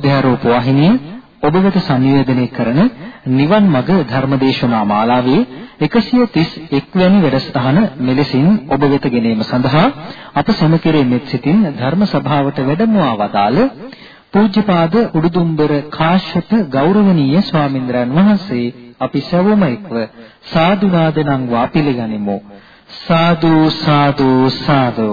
බෞද්ධ ආරෝප වාහිනිය ඔබ වෙත සංනිවේදනය කරන නිවන් මඟ ධර්මදේශනා මාලාවේ 131 වැනි වැඩසටහන මෙලෙසින් ඔබ වෙත ගෙනීම සඳහා අප සමකරේ මෙත් සිටින් ධර්ම සභාවට වැඩමවා වදාළ පූජ්‍යපාද උඩුදුම්බර කාශ්‍යප ගෞරවනීය ස්වාමින්ද්‍රයන් වහන්සේ අපි සවම එක්ව සාදු නාදනම් වා පිළිගනිමු. සාදු සාදු සාදු.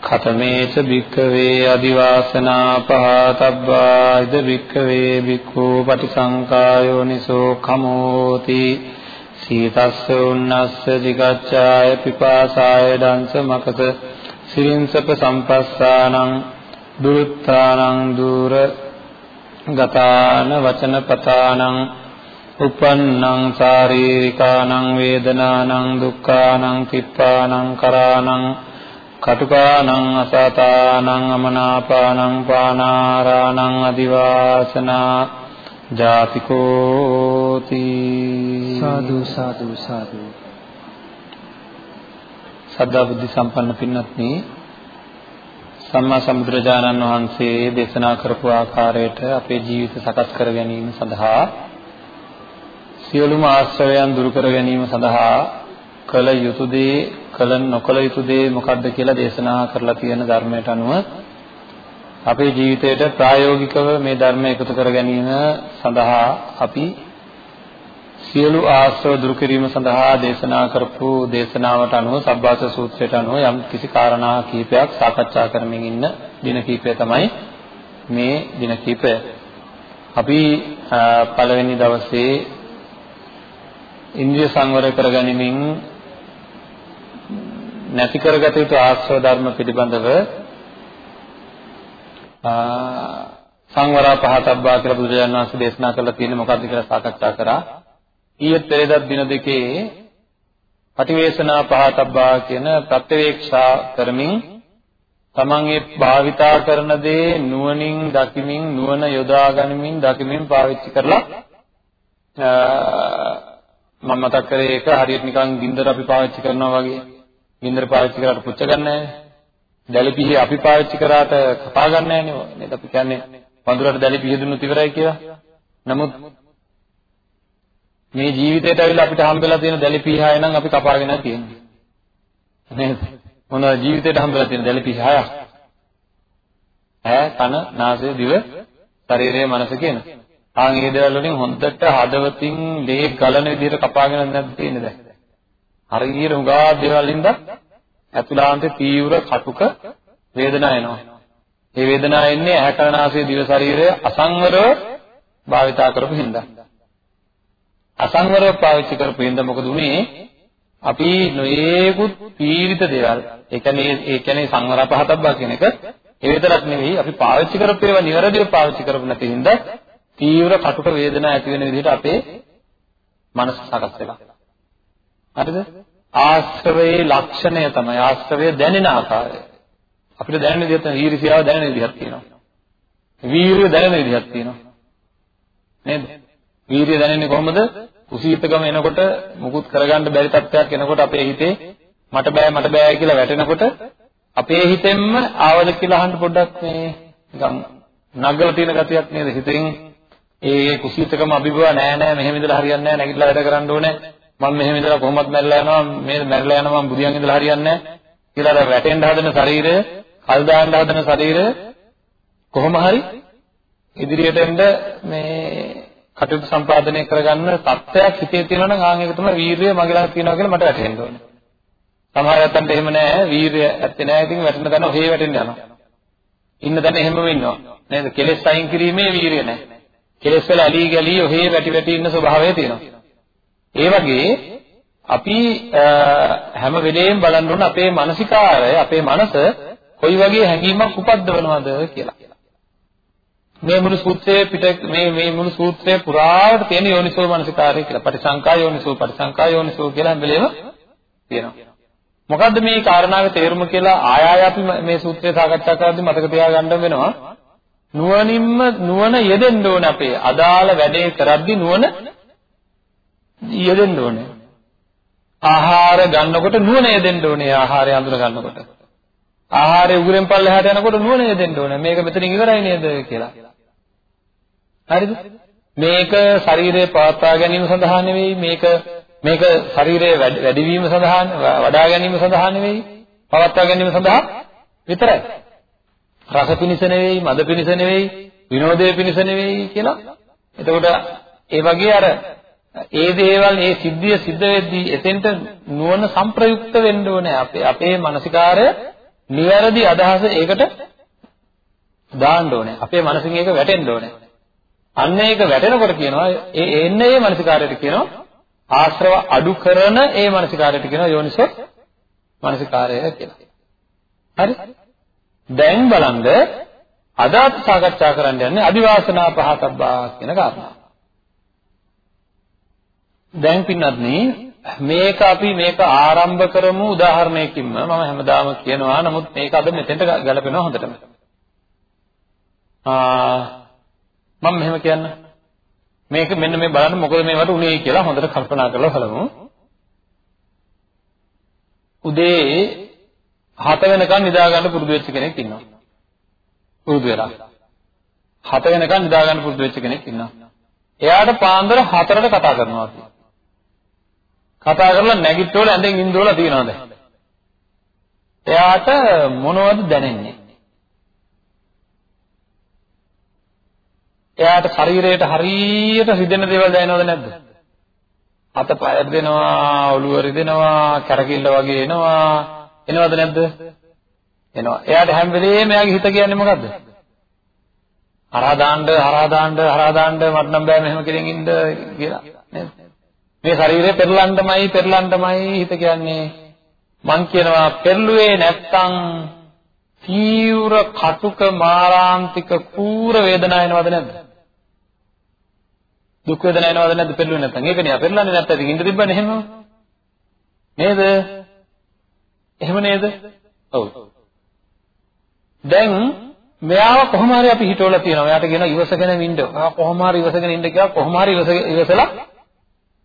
ඛතමේච භික්ඛවේ අදිවාසනා පහතබ්බා ඉද භික්ඛවේ භික්ඛු පටිසංකායෝ නිසෝ කමෝති සීතස්ස උන්නස්ස දිගච්ඡාය පිපාසාය දංශ මකත සිරින්සප සම්පස්සානං දුරුත්තානං දුර ගතාන වචන පතානං උපන්නං ශාරීරිකානං වේදනානං දුක්ඛානං තිප්පානං කරානං කටුකානං අසතානං අමනාපානං පානාරාණං අදිවාසනා ජාතිකෝති. සාදු සාදු සාදු. සද්ධා බුද්ධ සම්පන්න පින්වත්නි සම්මා සම්බුදුරජාණන් වහන්සේ දේශනා කරපු ආකාරයට අපේ ජීවිත සකස් කර ගැනීම සඳහා සියලුම ආශ්‍රවයන් දුරු කර ගැනීම සඳහා කළ යුතු දේ කළ නොකළ යුතු දේ මොකක්ද කියලා දේශනා කරලා තියෙන ධර්මයට අනුව අපේ ජීවිතයට ප්‍රායෝගිකව මේ ධර්ම එකතු කර ගැනීම සඳහා අපි සියලු ආශ්‍රව දුරු කිරීම සඳහා දේශනා කරපු දේශනාවට අනුව සබ්බාස සූත්‍රයට අනුව යම් කිසි කාරණා කීපයක් සාකච්ඡා කරමින් ඉන්න දින කීපය තමයි මේ දින කීපය. අපි පළවෙනි දවසේ ඉන්ද්‍රිය සංවර කරගනිමින් නැති කරගත යුතු ආශ්‍රව ධර්ම පිළිබඳව සංවරා පහතබ්බා කියලා බුදුරජාණන් වහන්සේ දේශනා කරලා තියෙන්නේ මොකක්ද කියලා සාකච්ඡා කරා. ඊයේ පෙරේදා දින දෙකේ පටිවේශනා පහතබ්බා කියන ප්‍රත්‍යවේක්ෂා කරමින් තමන් ඒ භාවිතා කරන දේ නුවණින් දකිමින් නුවණ යොදා ගනිමින් දකිමින් පාවිච්චි කරලා මම මතක් කරේ ඒක හරියට නිකන් ගින්දර අපි පාවිච්චි කරනවා වගේ ගින්දර පාවිච්චි කරාට පුච්ච ගන්න නැහැ දැලිපිහි අපි පාවිච්චි කරාට කපා ගන්න නැහැ නේද අපි කියන්නේ වඳුරට දැලිපිහි දුන්නොත් ඉවරයි කියලා නමුත් මේ ජීවිතේට ඇවිල්ලා අපිට හම්බෙලා තියෙන දැලිපිහාය නම් අපි කපාගෙන තියෙන්නේ. නේද? මොන ජීවිතේට හම්බෙලා තියෙන දැලිපිහාය? ඈ, කන, නාසය, දිව, ශරීරය, මනස කියන. ආන් මේ දේවල් වලින් හොඳට හදවතින් ලේ ගලන විදිහට කපාගෙන නැද්ද තියෙන්නේ දැන්? හරියට උගා දේවල් ඉඳන් ඇතුළාන්තේ තීව්‍ර කටුක වේදනාව එනවා. ඒ වේදනාව එන්නේ ඇහැ කන නාසය දිව ශරීරය අසංවරව භාවිතා කරපු හින්දා. අසංවරව පාවිච්චි කරපු හින්දා මොකද උනේ? අපි නොයේකුත් පීඩිත දේවල්. ඒ කියන්නේ ඒ කියන්නේ සංවර පහතබ්බා කියන එක ඒ විතරක් නෙවෙයි අපි පාවිච්චි කරපු ඒවා නිවැරදිව පාවිච්චි කරපු නැති හින්දා තීව්‍ර කටුක වේදනා ඇති වෙන විදිහට අපේ මනස සකස් වෙලා. හරිද? ආශ්‍රවයේ ලක්ෂණය තමයි ආශ්‍රවය දැනෙන ආකාරය. අපිට දැනෙන විදිහට ඊර්ෂ්‍යාව දැනෙන විදිහක් තියෙනවා. වීරිය දැනෙන විදිහක් තියෙනවා. නේද? වීරිය දැනෙන්නේ කොහොමද? කුසීතකම එනකොට මුකුත් කරගන්න බැරි තත්ත්වයක් එනකොට අපේ හිතේ මට බෑ මට බෑ කියලා වැටෙනකොට අපේ හිතෙන්ම ආවද කියලා අහන්න පොඩ්ඩක් මේ නිකන් නගලා තියෙන ගතියක් නේද හිතෙන් ඒ කුසීතකම අභිභව නෑ නෑ මෙහෙම ඉඳලා හරියන්නේ නෑ නැගිටලා වැඩ කරන්න ඕනේ මම මෙහෙම ඉඳලා කොහොමද මැරලා යනවා මේ මැරලා යනවා මම බුදියන් ඉඳලා හරියන්නේ නෑ කියලා අර වැටෙන්න හදන ශරීරය කල් දාන්න හදන ශරීරය කොහොම හරි ඉදිරියට එන්න මේ කටයුතු සම්පාදනය කරගන්න තත්ත්වයක් හිතේ තියෙනවා නම් ආන් ඒක තමයි වීරිය මගේ ළඟ තියෙනවා කියලා මට වැටහෙන්න ඕනේ. සමහර අතන්ට එහෙම නෑ වීරය ඇත්තේ නෑ ඉතින් වැටෙන තැන ඔහේ වැටෙන්න යනවා. ඉන්න තැන එහෙමම ඉන්නවා. නේද? කෙලෙස් අයින් කිරීමේ වීරිය නෑ. කෙලෙස් වල ඇලී ගලී ඔහේ වැටි වැටි ඉන්න ස්වභාවය තියෙනවා. ඒ වගේ අපි හැම වෙලේම බලන්න ඕන අපේ මානසිකාරය අපේ මනස කොයි වගේ හැඟීමක් උපද්දවනවද කියලා. මේ මුළු සූත්‍රයේ පිට මේ මේ මුළු සූත්‍රයේ පුරාවට තියෙන යෝනිසෝ මනසිකාරය කියලා. පටිසංකා යෝනිසෝ පටිසංකා යෝනිසෝ කියලා හැම වෙලේම තියෙනවා. මොකද්ද මේ කාරණාවේ තේරුම කියලා ආය ආය අපි මේ සූත්‍රය සාකච්ඡා කරද්දී මතක තියාගන්න වෙනවා. නුවණින්ම නුවණ යෙදෙන්න ඕනේ අපේ. අදාළ වැඩේ කරද්දී නුවණ යෙදෙන්න ඕනේ. ආහාර ගන්නකොට නුවණ යෙදෙන්න ඕනේ ආහාරය අඳුර ගන්නකොට. ආහාරය උගුරෙන් පල්ලෙහාට යනකොට නුවණ යෙදෙන්න ඕනේ. මේක මෙතනින් ඉවරයි නේද කියලා. හරිද? මේක ශරීරය පවත්වා ගැනීම සඳහා නෙවෙයි මේක මේක ශරීරයේ වැඩිවීම සඳහා වඩා ගැනීම සඳහා නෙවෙයි පවත්වා ගැනීම සඳහා විතරයි. රස පිනිස නෙවෙයි, මද පිනිස නෙවෙයි, විනෝදයේ පිනිස නෙවෙයි කියලා. එතකොට ඒ වගේ අර ඒ දේවල් ඒ සිද්ධිය සිද්ධ වෙද්දී එතෙන්ට නුවණ සංප්‍රයුක්ත වෙන්න ඕනේ. අපේ අපේ මානසිකාරය නිවැරදි අදහස ඒකට දාන්න ඕනේ. අපේ මනසින් ඒක වැටෙන්න ඕනේ. අන්න ඒක වැටෙනකොට කියනවා ඒ එන්නේ මේ මානසිකාරයට කියනවා ආශ්‍රව අඩු කරන ඒ මානසිකාරයට කියනවා යෝනිසෝ මානසිකාරය කියලා. හරි? දැන් බලන්න අද අපි සාකච්ඡා කරන්න යන්නේ අදිවාසනා පහතබ්බා කියන කාරණා. දැන් පින්නත්නි මේක අපි මේක ආරම්භ කරමු උදාහරණයකින්ම මම හැමදාම කියනවා නමුත් මේක අද මෙතෙන්ට ගැලපෙනවා හොඳටම. ආ මම මෙහෙම කියන්න. මේක මෙන්න මේ බලන්න මොකද මේවට උනේ කියලා හොඳට කල්පනා කරලා බලමු. උදේ 7 වෙනකන් නිදා ගන්න පුරුදු වෙච්ච කෙනෙක් ඉන්නවා. පුරුදු වෙලා. 7 වෙනකන් නිදා ගන්න පුරුදු වෙච්ච කෙනෙක් ඉන්නවා. එයාට පාන්දර 4ට කතා කරනවා කියලා. කතා කරලා නැගිටවල ඇඳෙන් ඉඳවල තියනවා දැන්. එයාට මොනවද දැනෙන්නේ? එයාට ශරීරයට හරියට රිදෙන දේවල් දැනෙනවද නැද්ද? අතපය රිදෙනවා, ඔළුව රිදෙනවා, කැරකිල්ල වගේ එනවා. එනවද නැද්ද? එනවා. එයාට හැම වෙලේම එයාගේ හිත කියන්නේ මොකද්ද? හරහා දාන්න, හරහා දාන්න, හරහා දාන්න මට නම් බෑ මෙහෙම කෙලින් ඉන්න කියලා නේද? මේ ශරීරය පෙරලන්නමයි පෙරලන්නමයි හිත කියන්නේ. මං කියනවා පෙරළුවේ නැත්තම් තීව්‍ර කටුක මාරාන්තික කූර වේදනාව එනවද නැද්ද? දුක් වේදනාව එනවද නැද්ද පෙරළුවේ නැත්තම්? ඒකනේ පෙරලන්නේ නැත්තම් ඉඳ තිබ්බනේ එහෙම. නේද? එහෙම නේද? ඔව්. දැන් මෙයාව කොහොම හරි අපි හිතවලා තියෙනවා. එයාට කියන ඉවසගෙන ඉන්න. ආ කොහොම හරි ඉවසගෙන ඉන්න කියලා කොහොම හරි ඉවසලා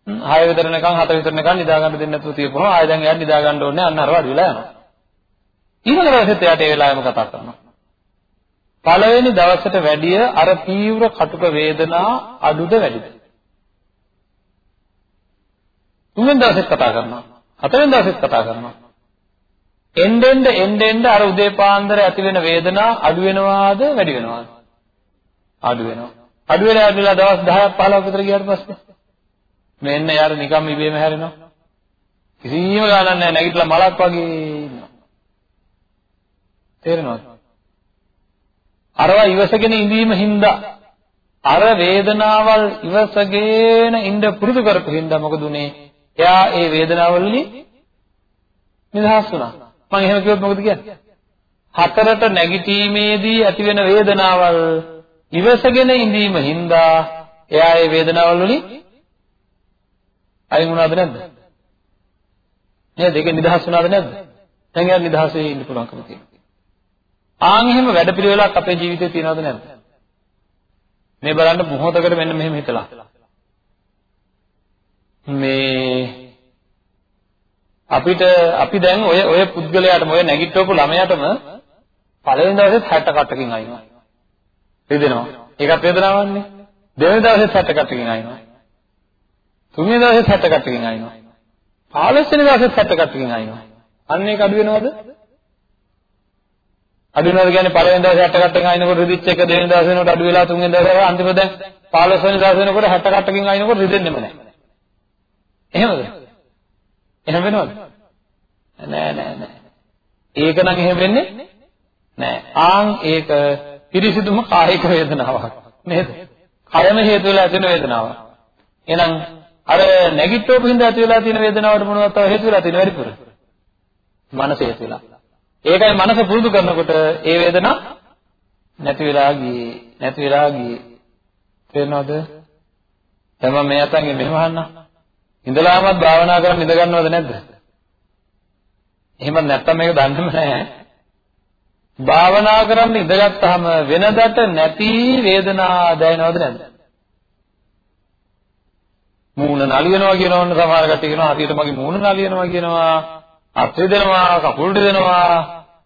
6 විතරනකන් 7 විතරනකන් නිදා ගන්න දෙන්නේ නැතුව තියපුවා. ආයෙ දැන් එයාට නිදා ගන්න ඕනේ. අන්න අර වඩ වෙලා යනවා. ඊළඟ දවසෙත් එයාට ඒ වෙලාවෙම කතා කරනවා. පළවෙනි දවසට වැඩිය අර තීව්‍ර කටුක වේදනා අඩුද වැඩිද? තුන්වෙනි දවසෙත් කතා කරනවා. හතරවෙනි දවසෙත් කතා කරනවා. එන්නෙන්ද එන්නෙන්ද අර උදේ පාන්දර ඇති වෙන වේදනා අඩු වෙනවාද වැඩි වෙනවාද? අඩු වෙනවා. අඩු වෙලා අඩුලා දවස් 10ක් 15ක් විතර ගියාට පස්සේ මෙන්න යාර නිකම් ඉබේම හැරෙනවා. කිසිම ගානක් නැහැ නැගිටලා මලක් වගේ ඉන්නවා. තේරෙනවද? අරවා ඉවසගෙන ඉඳීම හින්දා අර වේදනාවල් ඉවසගෙන ඉඳ පුරුදු කරපු හින්දා මොකද උනේ? එයා ඒ වේදනාවල්ලි නිදහස් වුණා. මම එහෙම කිව්වොත් මොකද කියන්නේ? හතරට නැගිටීමේදී ඇතිවෙන වේදනාවල් ඉවසගෙන ඉඳීම හින්දා එයා ඒ වේදනාවල් වලින් අයින් වුණාද නැද්ද? නේද? ඒක නිදහස් වුණාද නැද්ද? දැන් එයා නිදහස් වෙ ඉන්න පුළුවන්කම තියෙනවා. ආන් එහෙම වැඩපිළිවෙලක් අපේ ජීවිතේ තියෙනවද නැද්ද? මේ බලන්න මොහොතකට මෙන්න මෙහෙම හිතලා. මේ අපිට අපි දැන් ඔය ඔය පුද්ගලයාටම ඔය නැගිටවපු ළමයාටම පළවෙනි දවසේ 60 කට්ටකින් අයිනවා. රිදෙනවා. ඒකත් වේදනාවක්නේ. දෙවෙනි දවසේ 60 කට්ටකින් අයිනවා. තුන්වෙනි දවසේ 60 කට්ටකින් අයිනවා. 15 වෙනි දවසේ 60 කට්ටකින් අයිනවා. අන්න ඒක අඩු වෙනවද? අඩු වෙනවද කියන්නේ පළවෙනි දවසේ 60 කට්ටකින් අයිනකොට රිදිච්ච එක දෙවෙනි දවසේ වෙනකොට අඩු වෙලා තුන්වෙනි දවසේ අන්තිම දැන් 15 වෙනි දවසේ වෙනකොට 60 කට්ටකින් අයිනකොට රිදෙන්නෙම නැහැ. එහෙමද? එහෙම වෙනවද? නෑ නෑ නෑ. ඒක නම් එහෙම වෙන්නේ නෑ. ආන් ඒක පිරිසිදුම කායික වේදනාවක් නේද? කයම හේතු වෙලා ඇතිවෙන වේදනාවක්. එහෙනම් අර නැගිට්ටෝපු හින්දා ඇති වෙලා තියෙන වේදනාවට මොනවද තව හේතු වෙලා තියෙන වැඩිපුර? මනස හේතු වෙලා. ඒකයි මනස පුරුදු කරනකොට ඒ වේදනාව නැති වෙලා ගියේ නැති වෙලා ගියේ තේරෙනවද? දැන් මම මේ අතන්ගේ මෙහෙම අහන්න. ඉඳලාමත් භාවනා කරන් ඉඳ ගන්නවද නැද්ද? එහෙම නැත්තම් මේක දන්නේම නැහැ. භාවනා කරන්න ඉඳගත්තාම වෙනදට නැති වේදනා දැනෙනවද නැද්ද? මූණ නලියනවා කියනවන්න සමහර කට්ටිය කියනවා හරියට මගේ මූණ නලියනවා කියනවා. අත් රිදෙනවා කකුල් රිදෙනවා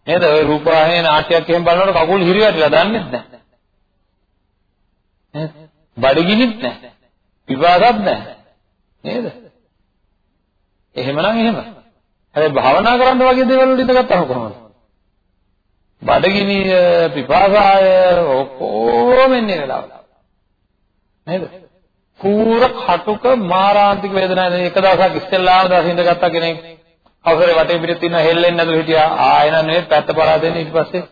නේද? ඔය රූපවාහිනියේ නාට්‍යයක් එහෙම බලනකොට කකුල් හිරි වැටිලා දන්නේ නැහැ. නේද? බඩගිනිත් නැහැ. විවාදත් නැහැ. නේද? එහෙමනම් එහෙම. හැබැයි භාවනා කරන්න වගේ දේවල් වලට ඉඳගත්තාම කොහොමද? බඩගිනිය පිපාසාය ඔක්කොම එන්නේ වෙලාවට. නේද? කූර කටුක මාරාන්තික වේදනාවක් එක දවසක් ඉස්සෙල්ලාම දවස් ඉඳගත්තා කෙනෙක් අවසරේ වටේ පිටේ තියෙන හෙල්ලෙන්නේ නැතුව හිටියා. ආයෙ නම් නෙවෙයි පැත්ත පරා දෙන්නේ ඊට පස්සේ.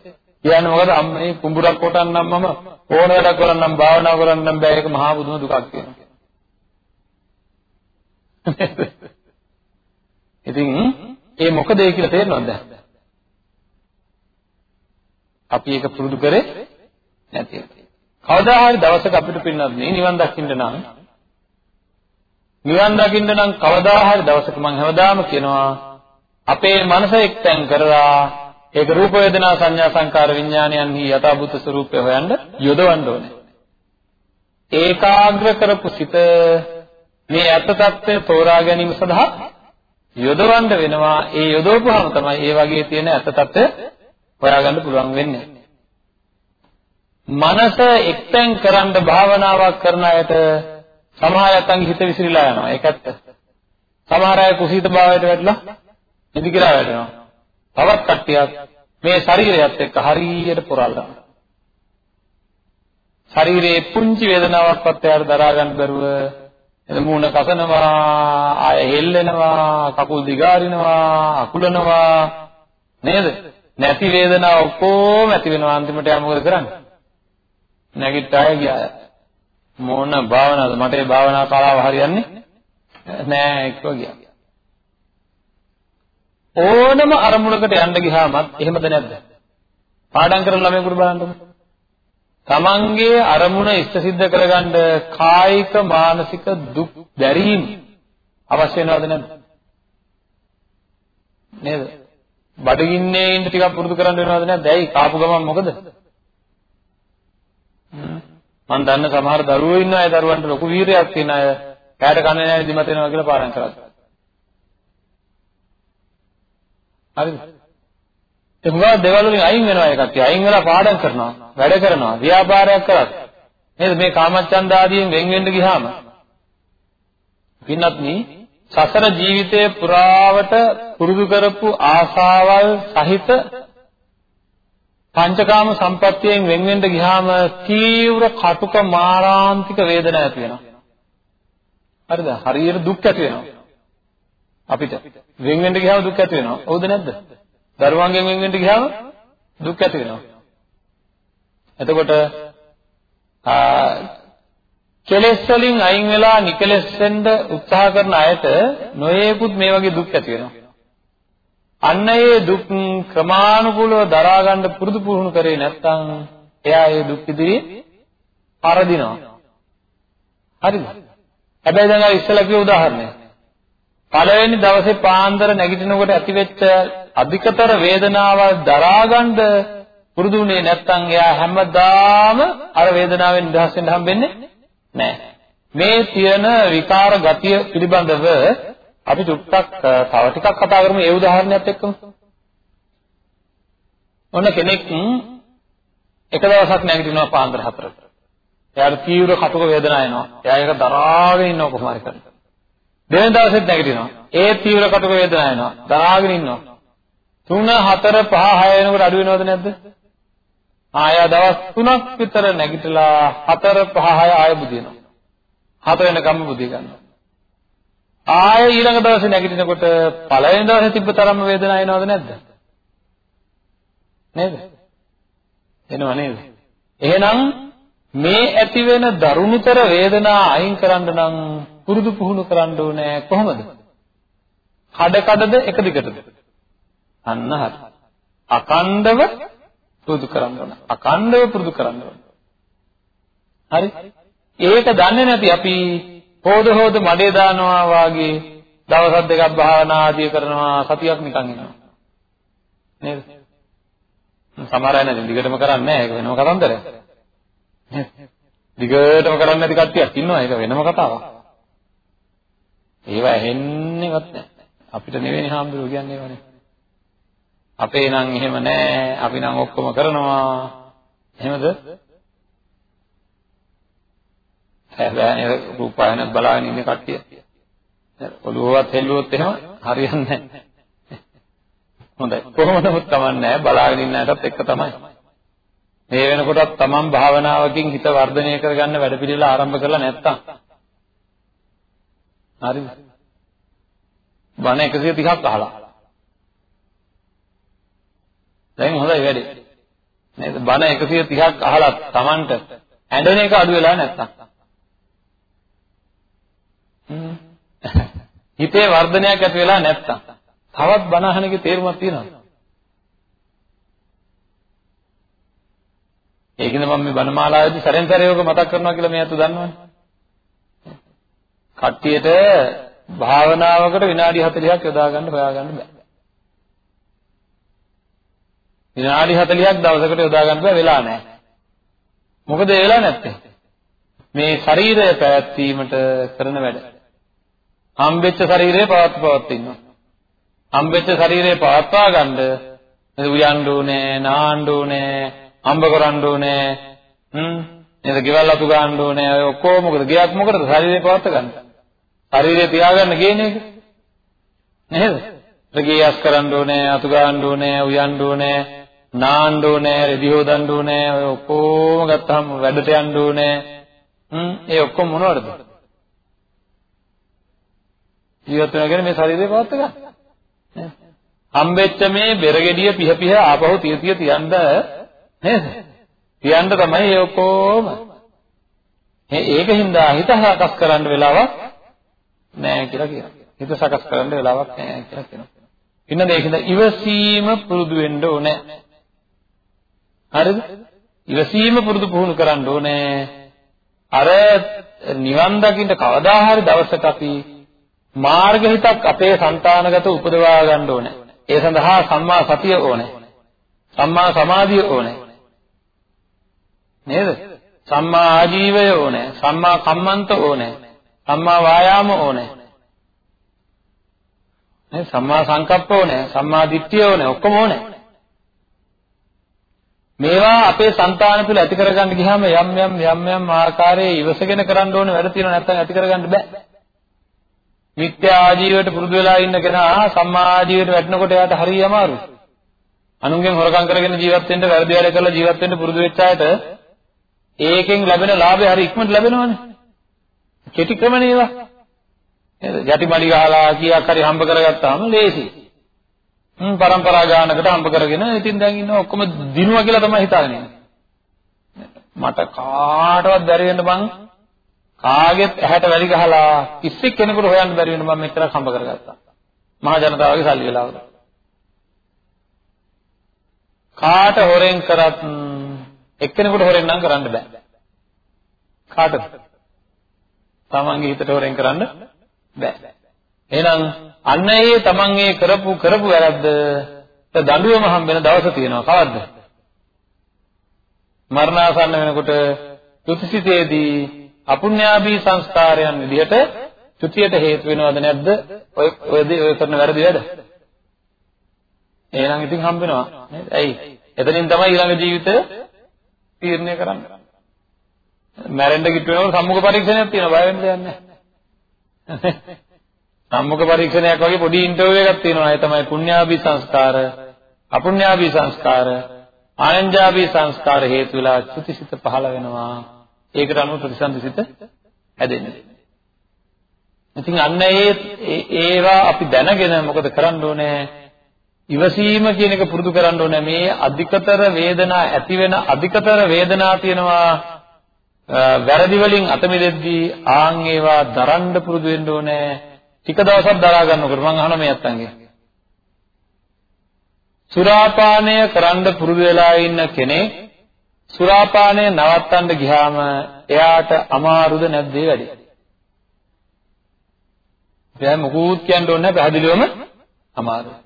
කියන්නේ මොකද? අම්මේ කුඹුරක් කොටන්නම් මම ඕන වැඩක් කරන්නම් භාවනා කරන්නම් බෑ. ඒක මහා බුදුම දුකක් කියනවා. ඉතින් ඒ මොකද ඒ කියලා තේරෙනවද? අපි ඒක පුරුදු කරේ නැති. කවදා හරි දවසක අපිට පින්නත් නිවන් දකින්න නම් නිවන් දකින්න නම් කවදා හරි දවසක මම හැමදාම කියනවා අපේ මනස එක්තෙන් කරලා ඒක රූප වේදනා සංඥා සංකාර විඥානයන්හි යථාභූත ස්වરૂපය හොයන්න යොදවන්න ඕනේ. ඒකාග්‍ර කරපු සිත මේ අත්‍ය తත්ත්වය තෝරා ගැනීම සඳහා යොදවන්න වෙනවා. ඒ යොදවපුවාම තමයි ඒ වගේ තියෙන අත්‍ය తත්ත්වය හොයාගන්න පුළුවන් වෙන්නේ. මනස එක්තෙන් කරන්න භාවනාවක් කරන අයට සමහර අයන්ගේ හිත විසිරීලා යනවා. ඒක ඇත්ත. සමහර අය කුසීත භාවයට වැටලා නිදි කියලා වැටෙනවා. තවත් කට්ටියක් මේ ශරීරයත් එක්ක හරියට පුරල්ලා. ශරීරයේ පුංචි වේදනාවක්වත් එයාට දරා ගන්න බැරුව එද මූණ කසනවා, ආය හෙල්ලෙනවා, කකුල් දිගාරිනවා, අකුලනවා නේද? නැති වේදනාව ඔක්කොම ඇති වෙනවා අන්තිමට යා මොකද කරන්නේ? නැගිට්ටාය ගියාය. මොන භාවනාවද මට ඒ භාවනා කලාව හරියන්නේ නෑ එක්ක ගියා. ඕනම අරමුණකට යන්න ගියාමත් එහෙමද නැද්ද? පාඩම් කරන ළමයෙකුට බලන්නකො. තමන්ගේ අරමුණ ඉෂ්ට සිද්ධ කරගන්න කායික මානසික දුක් දැරීම අවශ්‍ය වෙනවද නැද්ද? නේද? බඩගින්නේ ඉන්න ටිකක් පුරුදු කරන්න වෙනවද නැද්ද? ඇයි කාපු ගමන් මොකද? මම දන්න සමහර දරුවෝ ඉන්න අය දරුවන්ට ලොකු වීරයක් තියෙන අය කෑට කන්නේ නැහැ දිමත වෙනවා කියලා පාඩම් කරා. හරිද? ඒ මොකද දේවල් වලින් අයින් වෙනවා ඒ කට්ටිය. අයින් වෙලා පාඩම් කරනවා, වැඩ කරනවා, ව්‍යාපාරයක් කරා. නේද මේ කාමච්ඡන්ද ආදියෙන් වෙන් වෙන්න ගියාම පින්වත්නි සසර ජීවිතයේ පුරාවට පුරුදු කරපු ආසාවල් සහිත පංචකාම සම්පත්තියෙන් වෙන් වෙන්න ගියාම තීව්‍ර කටුක මාරාන්තික වේදනාවක් ඇති වෙනවා. හරිද? හරියට දුක් ඇති වෙනවා. අපිට වෙන් වෙන්න ගියාම දුක් ඇති වෙනවා. හවුද නැද්ද? දරුවන්ගෙන් වෙන් වෙන්න ගියාම දුක් ඇති වෙනවා. එතකොට කෙලෙස් වලින් අයින් වෙලා නිකලෙස් වෙන්න උත්සාහ කරන අයට නොයේකුත් මේ වගේ දුක් ඇති වෙනවා. අන්න ඒ දුක් ක්‍රමානුකූලව දරා ගන්න පුරුදු පුහුණු කරේ නැත්නම් එයා ඒ දුක් ඉදිරියේ පරදිනවා. හරිද? හැබැයි දැන් අර ඉස්සලා කිව්ව උදාහරණය. පළවෙනි දවසේ පාන්දර නැගිටිනකොට ඇතිවෙච්ච අධිකතර වේදනාවල් දරා ගන්න පුරුදුුනේ නැත්නම් එයා හැමදාම අර වේදනාවෙන් නිදහස් වෙන්න හම්බෙන්නේ නැහැ. මේ තියෙන විකාර ගතිය පිළිබඳව අපි චුට්ටක් තව ටිකක් කතා කරමු ඒ උදාහරණයත් එක්කම. ඔන්න කෙනෙක් එක දවසක් නැගිටිනවා පාන්දර හතරට. එයාට තීව්‍ර කටුක වේදනාවක් එනවා. එයා ඒක දරාගෙන ඉන්නව කොහොම හරි කරලා. දෙවෙනි දවසෙත් නැගිටිනවා. ඒ තීව්‍ර කටුක වේදනාවක් එනවා. දරාගෙන ඉන්නවා. 3 4 5 6 වෙනකොට අඩු වෙනවද නැද්ද? ආයා දවස් 3ක් විතර නැගිටලා 4 5 6 ආය බුදිනවා. 7 වෙනකම්ම බුදිය ගන්නවා. ආය ඊළඟ දවසේ නැගිටිනකොට පළවෙනි දවසේ තිබ්බ තරම්ම වේදනාව එනවද නැද්ද? නේද? එනව නේද? එහෙනම් මේ ඇති වෙන දරුණුතර වේදනා අයින් කරන්න නම් පුරුදු පුහුණු කරන්න ඕනේ කොහොමද? කඩ කඩද එක දිගටද? අන්න හරි. අකණ්ඩව පුරුදු කරන්න ඕන. අකණ්ඩව පුරුදු කරන්න ඕන. හරි? ඒක දන්නේ නැති අපි හොද හොද මඩේ දානවා වාගේ දවස් දෙකක් භාවනා ආදිය කරනවා සතියක් නිකන් එනවා. නේද? සමහර අය නැති දිගටම කරන්නේ නැහැ. ඒක වෙනම කතන්දරයක්. දිගටම කරන්නේ නැති කට්ටියක් ඉන්නවා. ඒක වෙනම කතාවක්. ඒව ඇහෙන්නේවත් නැහැ. අපිට නෙවෙයි හාමුදුරුවෝ කියන්නේ ඒවනේ. අපේ නම් එහෙම නැහැ. අපි නම් ඔක්කොම කරනවා. එහෙමද? හැබැයි රූපායන බලාගෙන ඉන්න කට්ටිය. ඔළුවවත් හෙල්ලුවොත් එහෙම හරියන්නේ නැහැ. හොඳයි. කොහොමද නමුත් කමන්නේ බලාගෙන ඉන්න අයටත් එක තමයි. මේ වෙනකොටත් තමන් භාවනාවකින් හිත වර්ධනය කරගන්න වැඩපිළිවෙල ආරම්භ කරලා නැත්තම් හරිද? බණ 130ක් අහලා. දැන් හොඳයි වැඩේ. නේද? බණ 130ක් අහලා තමන්ට ඇඬෙන එක අඩු වෙලා නැත්තම්. හිතේ වර්ධනයක් ඇති වෙලා නැත්තම් තවත් බණ අහන එකේ තේරුමක් තියෙනවද? ඒකින්ද මම මේ බණ මාලාවේදී සැරෙන් සැරේවක මතක් කරනවා කියලා මේ අත දන්නවනේ. කට්ටියට භාවනාවකට විනාඩි 40ක් යොදා ගන්න හොයාගන්න බෑ. විනාඩි 40ක් දවසකට යොදා ගන්න බෑ වෙලා නැහැ. මොකද ඒ වෙලා නැත්තේ? මේ ශරීරය පැවැත්වීමට කරන වැඩ. හම්බෙච්ච ශරීරය පවත් පවත් ඉන්නවා. හම්බෙච්ච ශරීරය පවත්වා ගන්න උයන්න ඕනේ, නාන්න ඕනේ, හම්බ කරන්න ඕනේ. හ්ම්. නේද? ගෙවල් අතු ගන්න ඕනේ. ඔය ඔක්කොම මොකද? ගෙයක් මොකටද? ශරීරය පවත්වා ගන්න. ශරීරය තියාගන්න ගේන එක. නේද? ගෙයස් කරන්න ඕනේ, අතු ගන්න ඕනේ, උයන්න ඕනේ, නාන්න ඕනේ, රෙදි හොදන්න ඕනේ. ඔය ඔක්කොම ගත්තාම වැඩට යන්න ඕනේ. හ්ම්. ඒ ඔක්කොම මොනවද? ජීවත් වෙනගෙන මේ ශරීරය පවත් ගන්න. හම්බෙච්ච මේ බෙරගෙඩිය පිහ පිහ ආපහු තිය තිය තියන්න නේද? තියන්න තමයි ඒ ඔක්කොම. ඒක හින්දා හිත සකස් කරන්න වෙලාවක් නෑ කියලා කියනවා. හිත සකස් කරන්න වෙලාවක් නෑ කියලා කියනවා. ඉන්න මේකද ඉවසීම පුරුදු වෙන්න ඕනේ. හරිද? ඉවසීම පුරුදු පුහුණු කරන්න ඕනේ. අර නිවන් දකින්න කවදා හරි දවසක අපි මාර්ග හිතක් අපේ సంతානගත උපදවා ගන්න ඕනේ. ඒ සඳහා සම්මා සතිය ඕනේ. සම්මා සමාධිය ඕනේ. නේද? සම්මා ආජීවය ඕනේ. සම්මා කම්මන්ත ඕනේ. සම්මා වායාම ඕනේ. නේ සම්මා සංකප්ප ඕනේ. සම්මා දිට්ඨිය ඕනේ. ඔක්කොම ඕනේ. මේවා අපේ సంతාන තුල ඇති කරගන්න ගියාම යම් යම් යම් යම් ආකාරයේ ඉවසගෙන කරන්න ඕනේ වැඩ තියෙනවා නැත්නම් ඇති කරගන්න බෑ. මිත්‍යා ආජීවයට පුරුදු වෙලා ඉන්න කෙනා සම්මා ආජීවයට වැටෙනකොට එයාට හරිය අමාරුයි. අනුන්ගෙන් හොරකම් කරගෙන ජීවත් වෙන්න වැරදි වැඩ කරලා ජීවත් වෙන්න පුරුදු වෙච්ච අයට ඒකෙන් ලැබෙන ලාභය හරි ඉක්මනට ලැබෙනවනේ. කෙටි ක්‍රමනේ ඒවා. නේද? යටි මඩි ගහලා කීයක් හරි හම්බ කරගත්තාම ලේසි. හ්ම් પરම්පරා ගානකට හම්බ කරගෙන ඉතින් දැන් ඉන්න ඔක්කොම දිනුවා කියලා තමයි හිතාගෙන ඉන්නේ. මට කාටවත් බැරි වෙන්න බං කාගෙත් ඇහැට වැලි ගහලා කිසි කෙනෙකුට හොයන්න බැරි වෙන මම මෙච්චර හම්බ කරගත්තා. මහා ජනතාවගේ සල්ලි වෙලාවල. කාට හොරෙන් කරත් එක්කෙනෙකුට හොරෙන් නම් කරන්න බෑ. කාටද? තමන්ගේ හිතට හොරෙන් කරන්න බෑ. එහෙනම් අන්න ඒ තමන් ඒ කරපු කරපු වැරද්ද දඬුවම හම්බෙන දවස තියෙනවා කවද්ද? මරණාසන්න වෙනකොට තුතිසිතේදී අපුඤ්ඤාභී සංස්කාරයන් විදිහට චුතියට හේතු වෙනවද නැද්ද? ඔය ඔය ඔය කරන වැරදි වැඩ. එහෙනම් ඉතින් හම්බ වෙනවා නේද? ඇයි? එතනින් තමයි ඊළඟ ජීවිතය තීරණය කරන්නේ. මැරෙන්න කිට්ටු වෙනකොට සම්මුඛ පරීක්ෂණයක් තියෙනවා බය වෙන්න දෙයක් නැහැ. සම්මුඛ පරීක්ෂණයක් වගේ පොඩි ඉන්ටර්විව් එකක් තියෙනවා. ඒ තමයි පුඤ්ඤාභී සංස්කාර, අපුඤ්ඤාභී සංස්කාර, ආනන්ජාභී සංස්කාර හේතු වෙලා චුතිසිත පහළ වෙනවා. ඒකට අනුව ප්‍රතිසන්දිසිත හැදෙන්නේ. ඉතින් අන්න ඒ ඒවා අපි දැනගෙන මොකද කරන්න ඕනේ? ඉවසීම කියන එක පුරුදු කරන්න ඕනේ. මේ අධිකතර වේදනා ඇති වෙන අධිකතර වේදනා තියෙනවා වැරදි වලින් අත මිදෙද්දී ආන් ඒවා දරන්න පුරුදු වෙන්න ඕනේ. ටික දවසක් දරා ගන්නකොට මම අහනවා මේ අත්තන්ගේ. සුරාපානය කරන්න පුරුදු වෙලා ඉන්න කෙනෙක් සුරාපානය නවත්තන්න ගියාම එයාට අමාරුද නැද්ද ඒ වැඩේ? එයා මොකුත් කියන්න ඕනේ නැහැ පැහැදිලිවම අමාරුයි.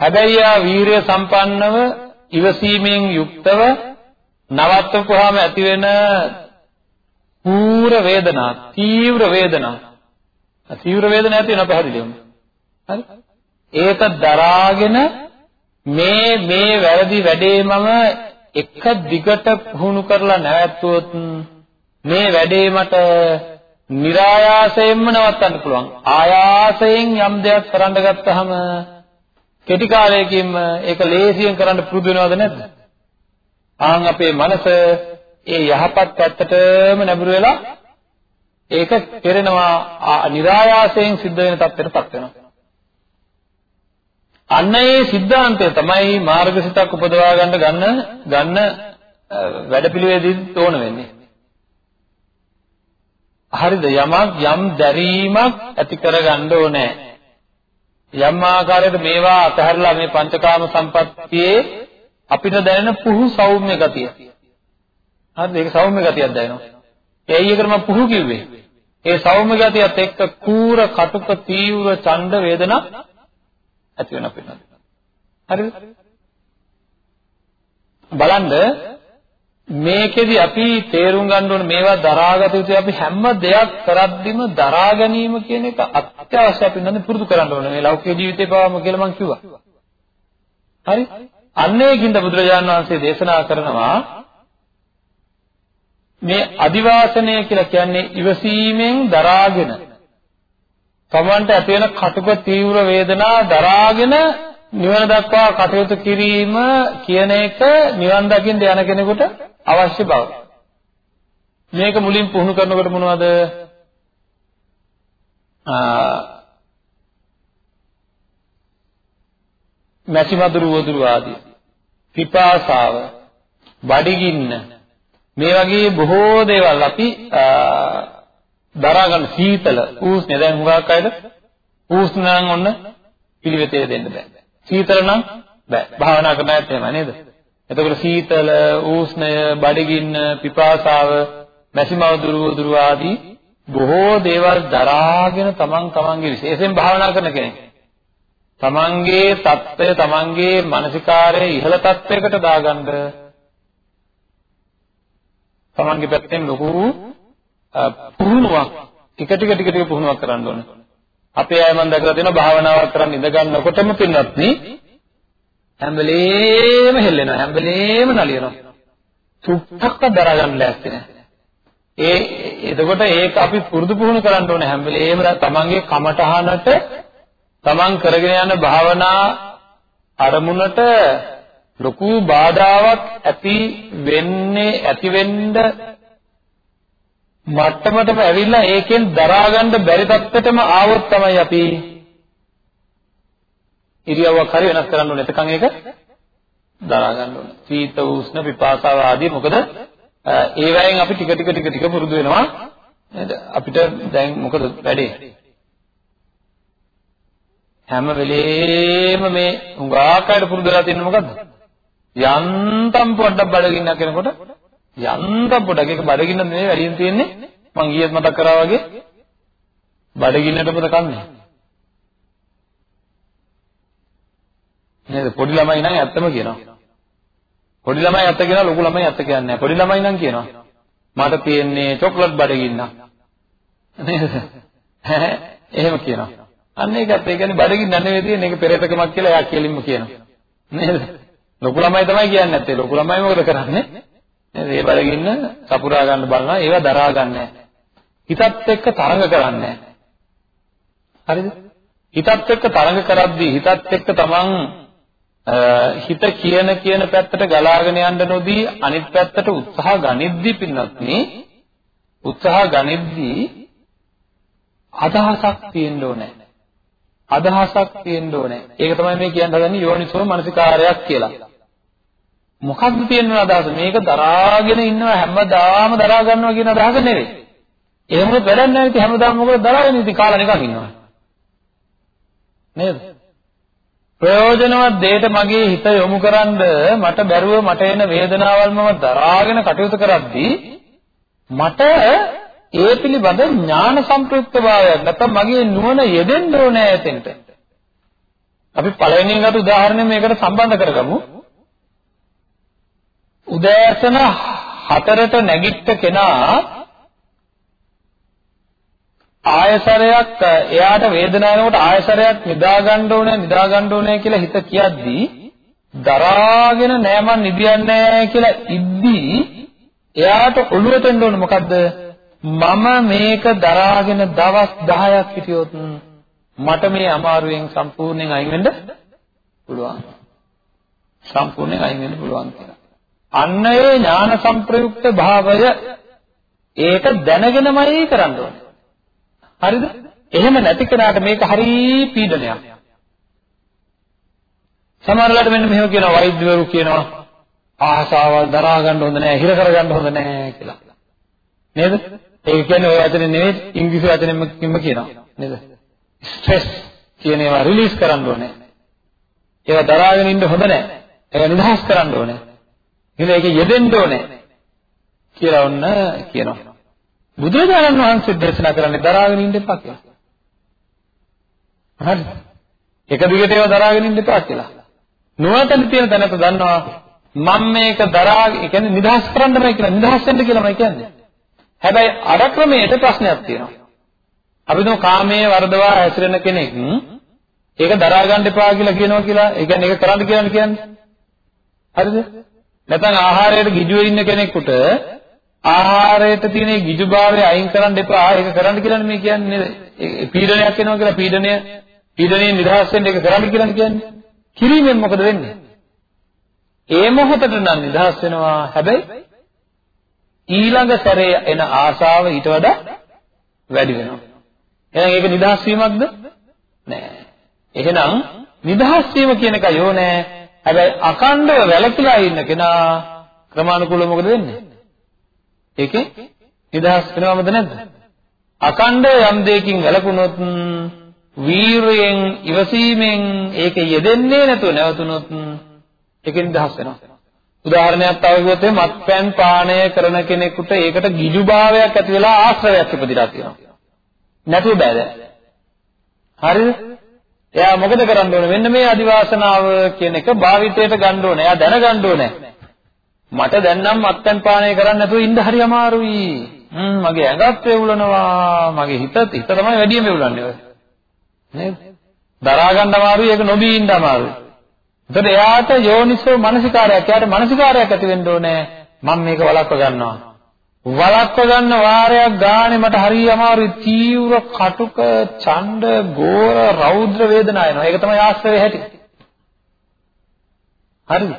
හැබැයි යා වීරිය සම්පන්නව ඉවසීමෙන් යුක්තව නවත්වපුවාම ඇති වෙන පූර්ව වේදනා, තීව්‍ර වේදනා. තීව්‍ර වේදනා ඇති වෙනවා පැහැදිලිවම. හරි? ඒක දරාගෙන මේ මේ වැරදි වැඩේ මම එක දිගට පුහුණු කරලා නැවැත්වුවොත් මේ වැඩේ මට નિરાයාසයෙන්ම නවත්තන්න පුළුවන්. ආයාසයෙන් යම් දෙයක් කරන්න ගත්තහම කෙටි කාලයකින්ම ඒක ලේසියෙන් කරන්න පුරුදු වෙනවද නැද්ද? ආන් අපේ මනස ඒ යහපත් පැත්තටම නැඹුරු වෙලා ඒක කෙරෙනවා નિરાයාසයෙන් සිද්ධ වෙන තත්ත්වයටපත් වෙනවා. අන්න ඒ સિદ્ધාන්තය තමයි මාර්ගසිතක් උපදවා ගන්න ගන්න ගන්න වැඩපිළිවෙලදී තෝරන වෙන්නේ. හරිද යමක් යම් දැරීමක් ඇති කරගන්න ඕනේ. යම් ආකාරයකට මේවා අතහැරලා මේ පංචකාම සම්පත්තියේ අපිට දැනෙන පුහු සෞම්‍ය ගතිය. හරිද? ඒක සෞම්‍ය ගතියක් දැනෙනවා. ඒයි එකට මම පුහු කිව්වේ. ඒ සෞම්‍ය ගතියත් එක්ක කූර, කටුක, තීව්‍ර, ඡණ්ඩ වේදනා ඇති වෙන අපිට. හරිද? බලන්න මේකෙදි අපි තේරුම් ගන්න ඕනේ මේවා දරාගත යුතුයි අපි හැම දෙයක් කරද්දිම දරා ගැනීම කියන එක අත්‍යවශ්‍ය අපි නේද පුරුදු කරන්න ඕනේ මේ ලෞකික ජීවිතේ පවම කියලා මම කිව්වා. හරි? අන්න ඒකින්ද බුදුරජාණන් වහන්සේ දේශනා කරනවා මේ අදිවාසනය කියලා කියන්නේ ඉවසීමෙන් දරාගෙන තමන්ට ඇති වෙන කටුක තීව්‍ර වේදනා දරාගෙන නිවන දක්වා කටයුතු කිරීම කියන එක නිවන් දකින්න යන කෙනෙකුට අවශ්‍ය බව. මේක මුලින් පුහුණු කරනකොට මොනවද? මැසි මදුරු වදුරු ආදී පිපාසාව බඩගින්න මේ වගේ බොහෝ දේවල් අපි දරා ගන්න සීතල උෂ්ණ දැන් හුඟක් අයද උෂ්ණ නම් ඔන්න පිළිවෙතේ දෙන්න බෑ. සීතල නම් බෑ. භාවනා කරන්න ඇත්ත එහෙම නේද? එතකොට සීතල, උෂ්ණය, බඩගින්න, පිපාසාව, මැසිමව දුරු දුරු ආදී බොහෝ දේවල් දරාගෙන තමන් තමන්ගේ විශේෂයෙන් භාවනා කරන කෙනෙක්. තමන්ගේ தত্ত্বය තමන්ගේ මානසිකාරයේ ඉහළ தත්වයකට දාගන්න තමන්ගේ පැත්තෙන් ලොකු පුහුණුවක් ටික ටික ටික ටික පුහුණුවක් කරන්න ඕනේ. අපේ අය මම දැකලා තියෙනවා භාවනාවක් කරන් ඉඳ ගන්නකොටම පින්වත්නි හැම වෙලේම හෙල්ලෙනවා හැම වෙලේම නලියනවා. සුත්තක්ක දරා ගන්න ලෑස්ති නැහැ. ඒ එතකොට ඒක අපි පුරුදු පුහුණු කරන්න ඕනේ හැම වෙලේම තමන්ගේ කමටහනට තමන් කරගෙන යන භාවනා අරමුණට ලොකු බාධාවක් ඇති වෙන්නේ ඇති වෙන්න මට්ටමටම ඇවිල්ලා ඒකෙන් දරා ගන්න බැරි තත්ත්වයටම ආවොත් තමයි අපි ඉරියව්වක් හරි වෙනස් කරන්න ඕනේ. එතකන් ඒක දරා ගන්න ඕනේ. සීත උෂ්ණ පිපාසාව ආදී මොකද ඒ වයින් අපි ටික ටික ටික ටික පුරුදු වෙනවා. නේද? අපිට දැන් මොකද වැඩේ? හැම වෙලේම මේ හුඟාකාරයට පුරුදු වෙලා තියෙන්නේ මොකද්ද? යන්තම් පොඩ්ඩක් බඩගින්න කෙනකොට යන්තම් පොඩ්ඩක් ඒක බඩගින්න නෙවෙයි වැඩියෙන් තියෙන්නේ මං ඊයේත් මතක් කරා වගේ බඩගින්නට පොත කන්නේ. නේද? පොඩි ළමයි නම් ඇත්තම කියනවා. පොඩි ළමයි ඇත්ත කියනවා ලොකු ළමයි ඇත්ත කියන්නේ නැහැ. පොඩි ළමයි නම් කියනවා මට තියෙන්නේ චොක්ලට් බඩගින්න. නේද? එහෙම කියනවා. අන්න ඒකත් ඒ කියන්නේ බඩගින්න නෙවෙයි තියෙන්නේ. ඒක පෙරේතකමක් කියලා එයා කෙලින්ම කියනවා. නේද? ලොකු ළමයි තමයි කියන්නේ නැත්තේ. ලොකු ළමයි මොකද කරන්නේ? නේද ඒ බඩගින්න සපුරා ගන්න බලනවා ඒවා දරා ගන්න නැහැ හිතත් එක්ක තරඟ කරන්නේ හරිද හිතත් එක්ක තරඟ කරද්දී හිතත් එක්ක තමන් හිත කියන කියන පැත්තට ගලාගෙන යන්න නොදී අනිත් පැත්තට උත්සාහ ගනිද්දී පින්නත් උත්සාහ ගනිද්දී අදහසක් තියෙන්න ඕනේ. අදහසක් තියෙන්න ඕනේ. ඒක තමයි මේ කියන්න හදන්නේ යෝනිසෝ මනසිකාරයක් කියලා. මොකක්ද තියෙන අදහස? මේක දරාගෙන ඉන්නවා හැමදාම දරා ගන්නවා කියන අදහස නෙවෙයි. එහෙම වැඩක් නැහැ ඉතින් හැමදාම මොකද දරාගෙන ඉතින් කාලා නිකන් ඉන්නවා. නේද? ප්‍රයෝජනවත් දෙයට මගේ හිත යොමු කරන්ද මට බැරුව මට එන වේදනාවල් මම දරාගෙන කටයුතු කරද්දී මට ඒ පිළිබඳ ඥාන සම්ප්‍රයුක්ත භාවයක් නැත්නම් මගේ නුවණ යෙදෙන්න ඕනේ එතෙන්ට. අපි පළවෙනියෙන් ගත්ත උදාහරණය මේකට සම්බන්ධ කරගමු. උදෑසන හතරට නැගිට්ට කෙනා ආයසරයක් එයාට වේදනාවනකොට ආයසරයක් නිදා ගන්න ඕනේ නිදා ගන්න ඕනේ කියලා හිත කියද්දී දරාගෙන නෑ මං නිදියන්නේ නෑ කියලා ඉද්දී එයාට ඔළුවට එන්න ඕනේ. මොකද්ද? මම මේක දරාගෙන දවස් 10ක් හිටියොත් මට මේ අමාරුවෙන් සම්පූර්ණයෙන් අයින් වෙන්න පුළුවන්. සම්පූර්ණයෙන් අයින් වෙන්න පුළුවන් කියලා. අන්න ඒ ඥාන සංප්‍රයුක්ත භාවය ඒක දැනගෙනමයි කරන්න ඕනේ. හරිද? එහෙම නැති කෙනාට මේක හරි පීඩනයක්. සමහරවිට මෙන්න මෙහෙම කියනවා වෛද්‍යවරු කියනවා ආසාවල් දරා ගන්න හොඳ නැහැ, හිර කර ගන්න හොඳ නැහැ කියලා. නේද? ඒක කියන්නේ ඔය වචනේ නෙවෙයි ඉංග්‍රීසි වචනෙම කියනවා. නේද? ස්ට්‍රෙස් කියන ඒවා රිලීස් කරන්න ඕනේ. ඒවා දරාගෙන ඉන්න හොඳ නැහැ. ඒවා නිදහස් කරන්න ඕනේ. එහෙනම් ඒකේ යෙදෙන්න ඕනේ කියලා ඔන්න කියනවා. බුදුරජාණන් වහන්සේ දේශනා කරන්නේ දරාගෙන ඉන්න එපා කියලා. හරි. එක දිගට ඒවා දරාගෙන ඉන්න එපා කියලා. නුවණට තියෙන දැනට දන්නවා මම මේක දරාගෙන ඒ කියන්නේ නිදහස් කරන්නමයි කියලා නිදහස් වෙන්න කියලාමයි කියන්නේ. හැබැයි අර ක්‍රමයට ප්‍රශ්නයක් තියෙනවා. අපි දුම කාමයේ වර්ධවා හැසිරෙන කෙනෙක් ඒක දරා ගන්න එපා කියලා කියනවා කියලා ඒ කියන්නේ ඒක කරන්න කියලා කියන්නේ. හරිද? නැත්නම් ආහාරයට ගිජුවේ ඉන්න කෙනෙකුට ආහාරයට තියෙන ගිජුභාවය අයින් කරන්න එපා. ඒක කරන්න කියලා මේ කියන්නේ නේද? පීඩනයක් එනවා කියලා පීඩනය පීඩනයෙන් නිදහස් වෙන්න ඒක කරන්න කියලා කියන්නේ. කිරීමෙන් මොකද වෙන්නේ? ඒ මොහොතට නම් නිදහස් වෙනවා. හැබැයි ඊළඟ සැරේ එන ආශාව ඊට වඩා වැඩි වෙනවා. එහෙනම් ඒක නිදහස් වීමක්ද? නෑ. එහෙනම් නිදහස් වීම කියන එක යෝනේ හැබැයි අකණ්ඩව වැළකීලා ඉන්න කෙනා ක්‍රමානුකූලව මොකද වෙන්නේ? ඒකේ නිදහස් වෙනවමද නැද්ද? අකණ්ඩව යම් දෙයකින් වැළකුණොත් වීරයෙන් ඉවසීමෙන් ඒකේ යෙදෙන්නේ නැතුව නැවතුනොත් ඒකෙන් නිදහස් වෙනවා. උදාහරණයක් තව කිව්වොත් මත්පැන් පානය කරන කෙනෙකුට ඒකට ගිජුභාවයක් ඇති වෙලා ආශ්‍රවයක් ඉපදිලා තියෙනවා. නැතුව බෑ දැන්. හරිද? එයා මොකද කරන්න ඕනේ? මෙන්න මේ අදිවාසනාව කියන එක භාවිතයට ගන්න ඕනේ. එයා දැනගන්න ඕනේ. මට දැන් නම් මත්පැන් පානය කරන්න නැතුව ඉන්න හරි අමාරුයි. හ්ම් මගේ ඇඟත් වේවුලනවා. මගේ හිතත් හිත තමයි වැඩියෙන් වේවුලන්නේ ඔය. නේද? දරා ගන්න අමාරුයි ඒක නොබී ඉන්න අමාරුයි. එතකොට එයාට යෝනිසෝ මනසිකාරයක්, එයාට මනසිකාරයක් ඇති වෙන්න ඕනේ. මම මේක වළක්ව ගන්නවා. වළක්ව ගන්න වාරයක් ගානේ මට හරිය අමාරුයි. තීව්‍ර කටුක ඡණ්ඩ ගෝර රෞද්‍ර වේදනා එනවා. ඒක තමයි ආශ්‍රවේ හැටි. හරිද?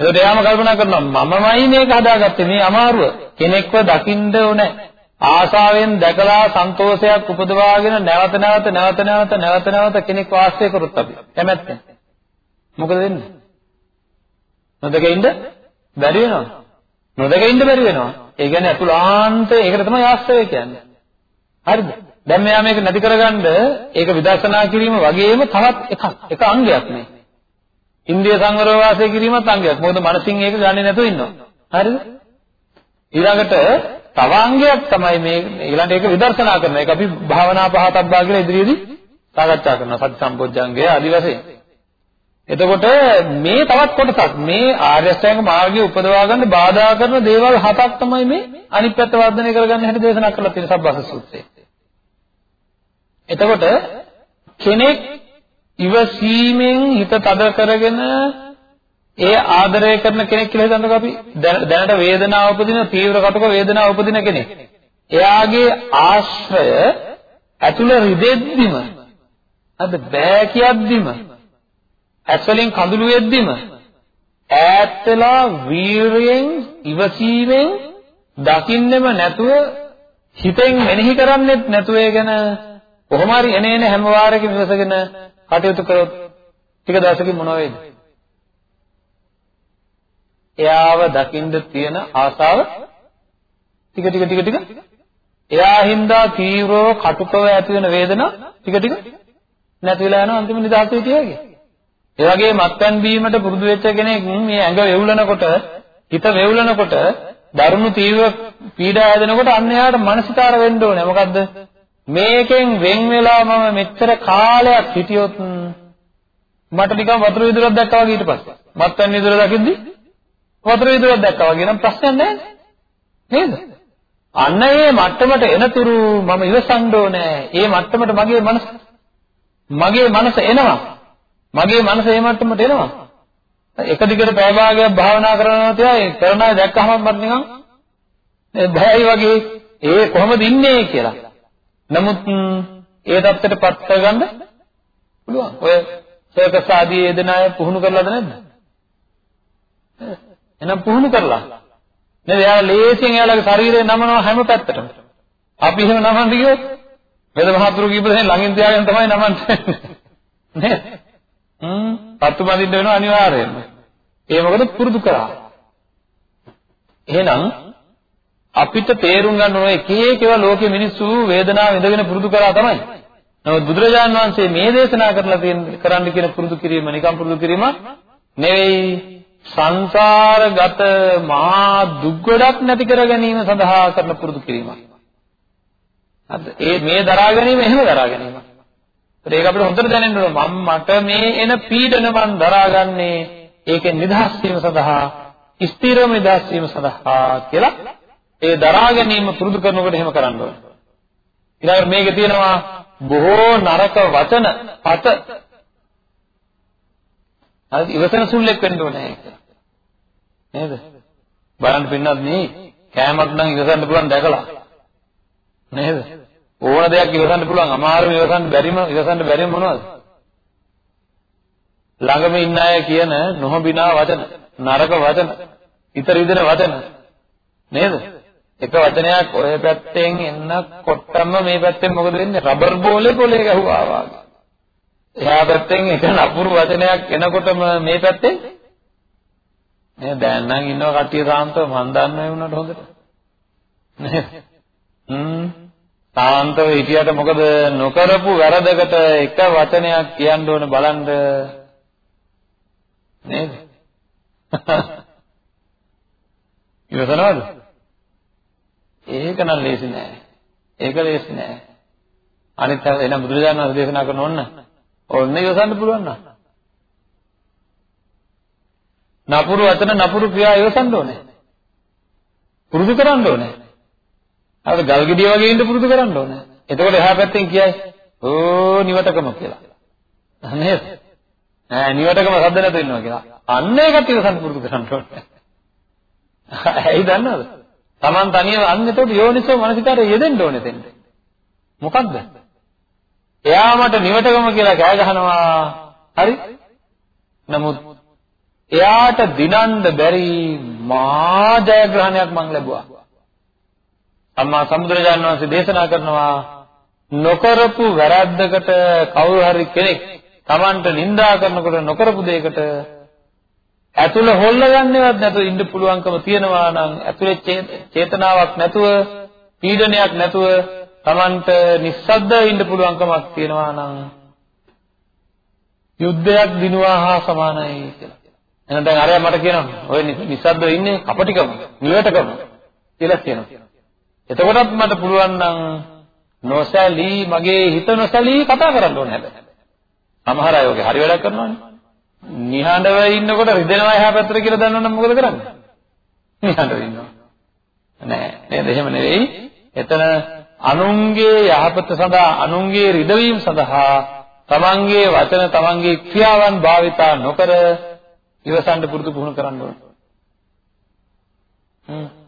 එතකොට එයාම කල්පනා කරනවා මමමයි මේක හදාගත්තේ. මේ අමාරුව. කෙනෙක්ව දකින්න ඕනේ. ආසාවෙන් දැකලා සන්තෝෂයක් උපදවාගෙන නැවත නැවත නැවත නැවත නැවත නැවත කෙනෙක් වාසය කරොත් අපි කැමැත්තෙන්. මොකද වෙන්නේ? නොදකින්ද බැරි වෙනවා. නොදකින්ද බැරි වෙනවා. ඒ කියන්නේ අතුලාන්තය ඒකට තමයි ආශ්‍රය කියන්නේ. හරිද? දැන් මෙයා මේක නැති කරගන්න ඒක විදර්ශනා කිරීම වගේම තවත් එකක් එක අංගයක් මේ. ඉන්ද්‍රිය සංවරව වාසය කිරීමත් අංගයක්. මොකද මනසින් ඒක ගන්නේ නැතුව ඉන්නවා. හරිද? ඊළඟට තව අංගයක් තමයි මේ ඊළඟට ඒක විදර්ශනා කරන එක අපි භාවනා පහතබ්බා කියලා ඉදිරියේදී සාකච්ඡා කරනවා. සති සම්පෝඥංගය ආදි වශයෙන්. එතකොට මේ තවත් කොටසක් මේ ආර්ය අෂ්ටාංග මාර්ගයේ උපදවා ගන්න බාධා කරන දේවල් හතක් තමයි මේ අනිත් පැත්ත වර්ධනය කරගන්න හැටි දේශනා කරලා තියෙන සබ්බාස සූත්‍රයේ. එතකොට කෙනෙක් ඉවසීමෙන් හිත තද කරගෙන ඒ ආදරය කරන කෙනෙක් කියලා හිතන්නකෝ අපි දැනට වේදනාව උපදින තීව්‍ර කටුක වේදනාව උපදින කෙනෙක්. එයාගේ ආශ්‍රය ඇතුළ රිදෙද්දිම අද බෑ කියද්දිම ඇස් වලින් කඳුළු වෙද්දිම ඈත් වෙලා වීරයෙන් ඉවසීමෙන් දකින්නෙම නැතුව හිතෙන් මෙනෙහි කරන්නෙත් නැතුව ඒ ගැන කොහොම හරි එන එන හැම වාරයකම ඉවසගෙන කටයුතු කරොත් ටික දවසකින් මොනව වෙයිද? එයාව දකින්න තියෙන ආසාව ටික ටික ටික ටික එයා හින්දා තීව්‍රව කටුකව ඇති වෙන වේදනා ටික ටික නැති වෙලා යනවා අන්තිම නිදහස හිටියගේ. ඒ වගේ මත්පැන් බීමට පුරුදු වෙච්ච කෙනෙක් මේ ඇඟ වෙවුලනකොට හිත වෙවුලනකොට දරුණු තීව්‍ර පීඩා හැදෙනකොට අන්න එයාට මානසිකාර වෙන්න ඕනේ. මොකද්ද? මේකෙන් වෙන් වෙලා මම මෙච්චර කාලයක් හිටියොත් මට නිකන් වතුර විදුරක් දැක්කා වගේ ඊට පස්සේ. මත්පැන් විදුර දකිද්දි වතුර විදුරක් දැක්කා වගේ නම් ප්‍රශ්නයක් නැහැ නේද? අන්න ඒ මට්ටමට එනතුරු මම ඉවසන්න ඕනේ. ඒ මට්ටමට මගේ මනස මගේ මනස එනවා. මගේ මනස ඒ මට්ටමට එනවා. එක දිගට පැය භාගයක් භාවනා කරනවා තියා කරන අය දැක්කම මට නිකන් බයයි වගේ ඒ කොහොමද ඉන්නේ කියලා. නමුත් ඒ தත්තට පත් කරගන්න පුළුවන්. ඔය සර්කස් ආදී යෙදෙන අය පුහුණු කරලාද නැද්ද? එහෙනම් පුහුණු කරලා. නේද? එයාලා ලේසියෙන් එයාලගේ ශරීරය නමනවා හැම පැත්තටම. අපි එහෙම නමන්න ගියොත් වෙද මහතුරු කීප දෙනෙක් ළඟින් තියාගෙන තමයි නමන්නේ. නේද? හ්ම් පත්තු බඳින්න වෙනවා අනිවාර්යයෙන්ම. ඒ මොකද පුරුදු කරා. එහෙනම් අපිට තේරුම් ගන්න ඕනේ එක එක ඒවා ලෝකෙ මිනිස්සු වේදනාව විඳගෙන පුරුදු කරා තමයි. නමුත් බුදුරජාණන් වහන්සේ මේ දේශනා කරලා තියෙන කරන්න කියන පුරුදු කිරීම නිකම් පුරුදු කිරීම නෙවෙයි සංසාරගත මහා දුක් ගොඩක් නැති කර ගැනීම සඳහා කරන පුරුදු කිරීමක්. හරිද? ඒ මේ දරා ගැනීම එහෙම දරා ගැනීම. ඒක අපිට හොඳට දැනෙන්න ඕන මම මට මේ එන පීඩන මන් දරාගන්නේ ඒකෙන් නිදහස් වීම සඳහා ස්ථිරව නිදහස් වීම සඳහා කියලා ඒ දරා ගැනීම පුරුදු කරනකොට එහෙම කරන්න ඕනේ. ඊළඟට මේකේ තියෙනවා බොහෝ නරක වචන පත හරි ඉවසන සුල්ලෙක් වෙන්න ඕනේ ඒක. නේද? බලන්න පින්නත් මේ කෑමක් නම් ඉවසන්න පුළුවන් දැකලා. නේද? ඕන දෙයක් ඉවසන්න පුළුවන් අමාරුම ඉවසන්න බැරිම ඉවසන්න බැරිම මොනවද? ළඟම ඉන්න අය කියන නොහොබිනා වචන, නරක වචන, ඉතර විදින වචන නේද? එක වචනයක් ඔය පැත්තෙන් එන්නකොටම මේ පැත්තෙන් මොකද වෙන්නේ? රබර් බෝලේ පොලේ ගැහුවා වගේ. එහා පැත්තෙන් එක නපුරු වචනයක් එනකොටම මේ පැත්තෙන් නේ දැන් නම් ඉන්නව කට්ටිය සාන්තව මන් දන්නව වුණාට හොඳට. නේද? හ්ම් සාන්තව හිටියට මොකද නොකරපු වැරදකට එක වචනයක් කියන්න ඕන බලන්න නේද? ඉවසනවද? ඒක නම් ලේසි නෑ. ඒක ලේසි නෑ. අනිත් එනම් බුදුරජාණන් වහන්සේ දේශනා කරන ඕන්න. ඕන්න ඉවසන්න පුළුවන් නම්. නපුරු වචන නපුරු ක්‍රියා ඉවසන්න ඕනේ. පුරුදු කරන්න ඕනේ. අර ගල් ගෙඩිය වගේ ඉන්න පුරුදු කරන්න ඕනේ. එතකොට එහා පැත්තෙන් කියයි ඕ නිවටකම කියලා. නේද? ඈ නිවටකම සද්ද නැතුව ඉන්නවා කියලා. අන්න ඒකත් ඉවසන්න පුරුදු කරන්න ඕනේ. ඇයි දන්නවද? Taman තනියම අන්න එතකොට යෝනිසෝ මනසිකාරය යෙදෙන්න ඕනේ දෙන්න. මොකද්ද? එයා මට නිවටකම කියලා කෑ ගහනවා. හරි? නමුත් එයාට දිනන්න බැරි මා ජයග්‍රහණයක් මං ලැබුවා. අම්මා සම්බුදුරජාණන් වහන්සේ දේශනා කරනවා නොකරපු වැරද්දකට කවුරු හරි කෙනෙක් Tamanට නිඳා කරනකොට නොකරපු දෙයකට ඇතුළ හොල්ලගන්නේවත් නැතුව ඉන්න පුළුවන්කම තියනවා නම් ඇතුලේ චේතනාවක් නැතුව පීඩනයක් නැතුව Tamanට නිස්සද්ද ඉන්න පුළුවන්කමක් තියනවා නම් යුද්ධයක් දිනුවා හා සමානයි කියලා. එහෙනම් දැන් අරයා මට කියනවා ඔය නිස්සද්දව ඉන්නේ අපටිකම නිවටකම කියලා කියනවා. එතකොටත් මට පුළුවන් නම් නොසැලී මගේ හිත නොසැලී කතා කරන්න ඕනේ හැබැයි. සමහර අය ඔගේ හරි වැඩක් කරනවානේ. නිහඬව ඉන්නකොට රිදෙනවා එහා පැත්තට කියලා දන්නවනම් මොකද කරන්නේ? නිහඬව ඉන්නවා. නෑ නේද? එහෙම නෙවෙයි. එතන අනුන්ගේ යහපත සඳහා අනුන්ගේ රිදවීම සඳහා තමන්ගේ වචන තමන්ගේ ක්‍රියාවන් භාවිතා නොකර ඉවසන්න පුරුදු පුහුණු කරන්න ඕනේ. හ්ම්.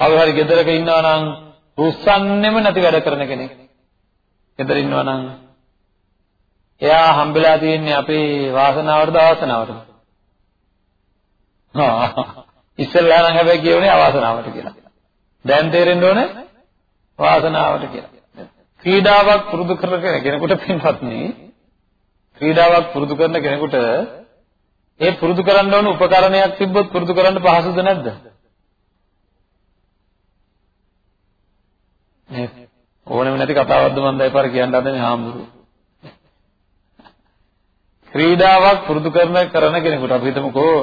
කවුරු හරි ගෙදරක ඉන්නවා නම් රුස්සන්නෙම නැති වැඩ කරන කෙනෙක්. ගෙදර ඉන්නවා නම් එයා හම්බෙලා තියෙන්නේ අපේ වාසනාවටද අවාසනාවටද? හා ඉස්සෙල්ලා නම් හැබැයි කියුනේ අවාසනාවට කියලා. දැන් තේරෙන්න ඕනේ වාසනාවට කියලා. ක්‍රීඩාවක් පුරුදු කරන කෙනෙකුට පින්වත්නි ක්‍රීඩාවක් පුරුදු කරන කෙනෙකුට ඒ පුරුදු කරන්න ඕන උපකරණයක් තිබ්බොත් පුරුදු කරන්න පහසුද නැද්ද? නේද? ඕනෙම නැති කතාවක්ද මම දැන් පාර කියන්න හදන්නේ හාමුදුරුවෝ. ක්‍රීඩාවක් පුරුදු කරන කරන කෙනෙකුට අපි හිතමුකෝ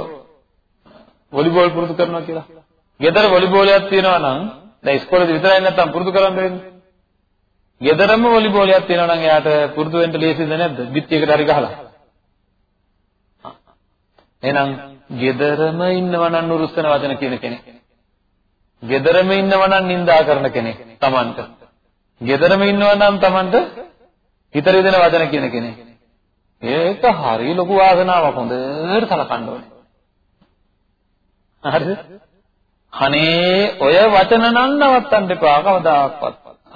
වොලිබෝල් පුරුදු කරනවා කියලා. ගෙදර වොලිබෝලයක් තියෙනවා නම් දැන් ඉස්කෝලේ විතරයි නැත්තම් පුරුදු කරන්න වෙන්නේ. ගෙදරම වොලිබෝලයක් තියෙනවා නම් එයාට පුරුදු වෙන්න ලේසිද නැද්ද? පිටියකට හරි ගහලා. එහෙනම් ගෙදරම ඉන්නවා නම් නුරුස්සන වචන කියන කෙනෙක්. ගෙදරම ඉන්නවා නම් නිඳා කරන කෙනෙක් Tamanට. ගෙදරම ඉන්නවා නම් Tamanට හිත රිදෙන වචන කියන කෙනෙක්. ඒක හරි ලොකු වාසනාවක් හොඳට සලකන්න ඕනේ. හරිද? අනේ ඔය වචන නම් නවත්තන්න එපා කවදාවත්.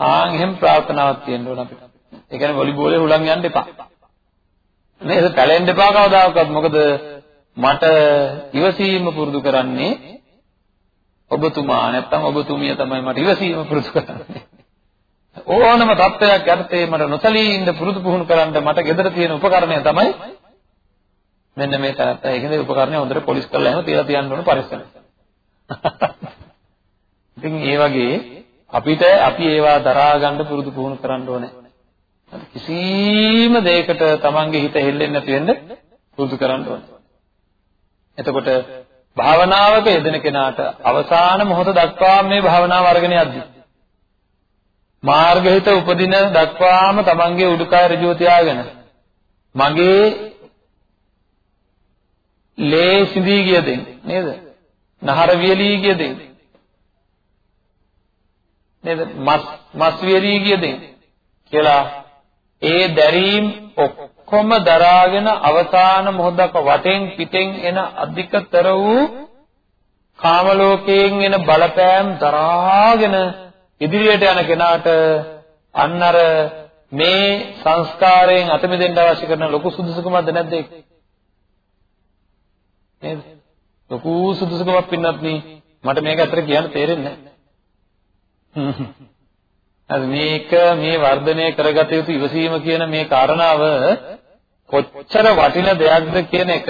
ආන් එහෙම ප්‍රාර්ථනාවක් තියෙන්න ඕන අපිට. ඒ කියන්නේ වොලිබෝලේ හුලං යන්න එපා. නේද? පැලෙන්න එපා කවදාවත්. මොකද මට ඉවසීම පුරුදු කරන්නේ ඔබතුමා නැත්තම් ඔබතුමිය තමයි මට ඉවසීම පුරුදු කරන්නේ. ඕනම තත්ත්වයක් යටතේ මට නොසලී ඉන්න පුරුදු පුහුණු කරන්න මට ගෙදර තියෙන උපකරණය තමයි මෙන්න මේ තරත්ත. ඒකද උපකරණය හොඳට පොලිස් කරලා එහෙම තියලා තියන්න ඕන පරිස්සම. ඉතින් ඒ වගේ අපිට අපි ඒවා දරා ගන්න පුරුදු පුහුණු කරන්න ඕනේ. කිසිම දෙයකට Tamange හිත හෙල්ලෙන්නේ නැති වෙන්න පුරුදු කරන්න ඕනේ. එතකොට භාවනාවක යෙදෙන කෙනාට අවසාන මොහොත දක්වා මේ භාවනාව අරගෙන යද්දී මාර්ගහිත උපදින දක්වාම Tamange උඩුකය ඍජුව තියාගෙන මගේ ලේ සිඳී ගිය දෙන්න නේද? නහර වියලී ගිය දෙන්න. නේද? මස් මස් වියලී ගිය දෙන්න. කියලා ඒ දැරීම් ඔක්කොම දරාගෙන අවසාන මොහොතක වටෙන් පිටෙන් එන අධිකතර වූ කාම ලෝකයෙන් එන බලපෑම් දරාගෙන ඉදිරියට යන කෙනාට අන්න අර මේ සංස්කාරයෙන් අත මිදෙන්න අවශ්‍ය කරන ලොකු සුදුසුකමක්ද නැද්ද ඒක? නේද? ලොකු සුදුසුකමක් පින්නත් නේ මට මේක අතර කියන්න තේරෙන්නේ නැහැ. අද මේක මේ වර්ධනය කරගත යුතු ඉවසීම කියන මේ කාරණාව කොච්චර වටින දෙයක්ද කියන එක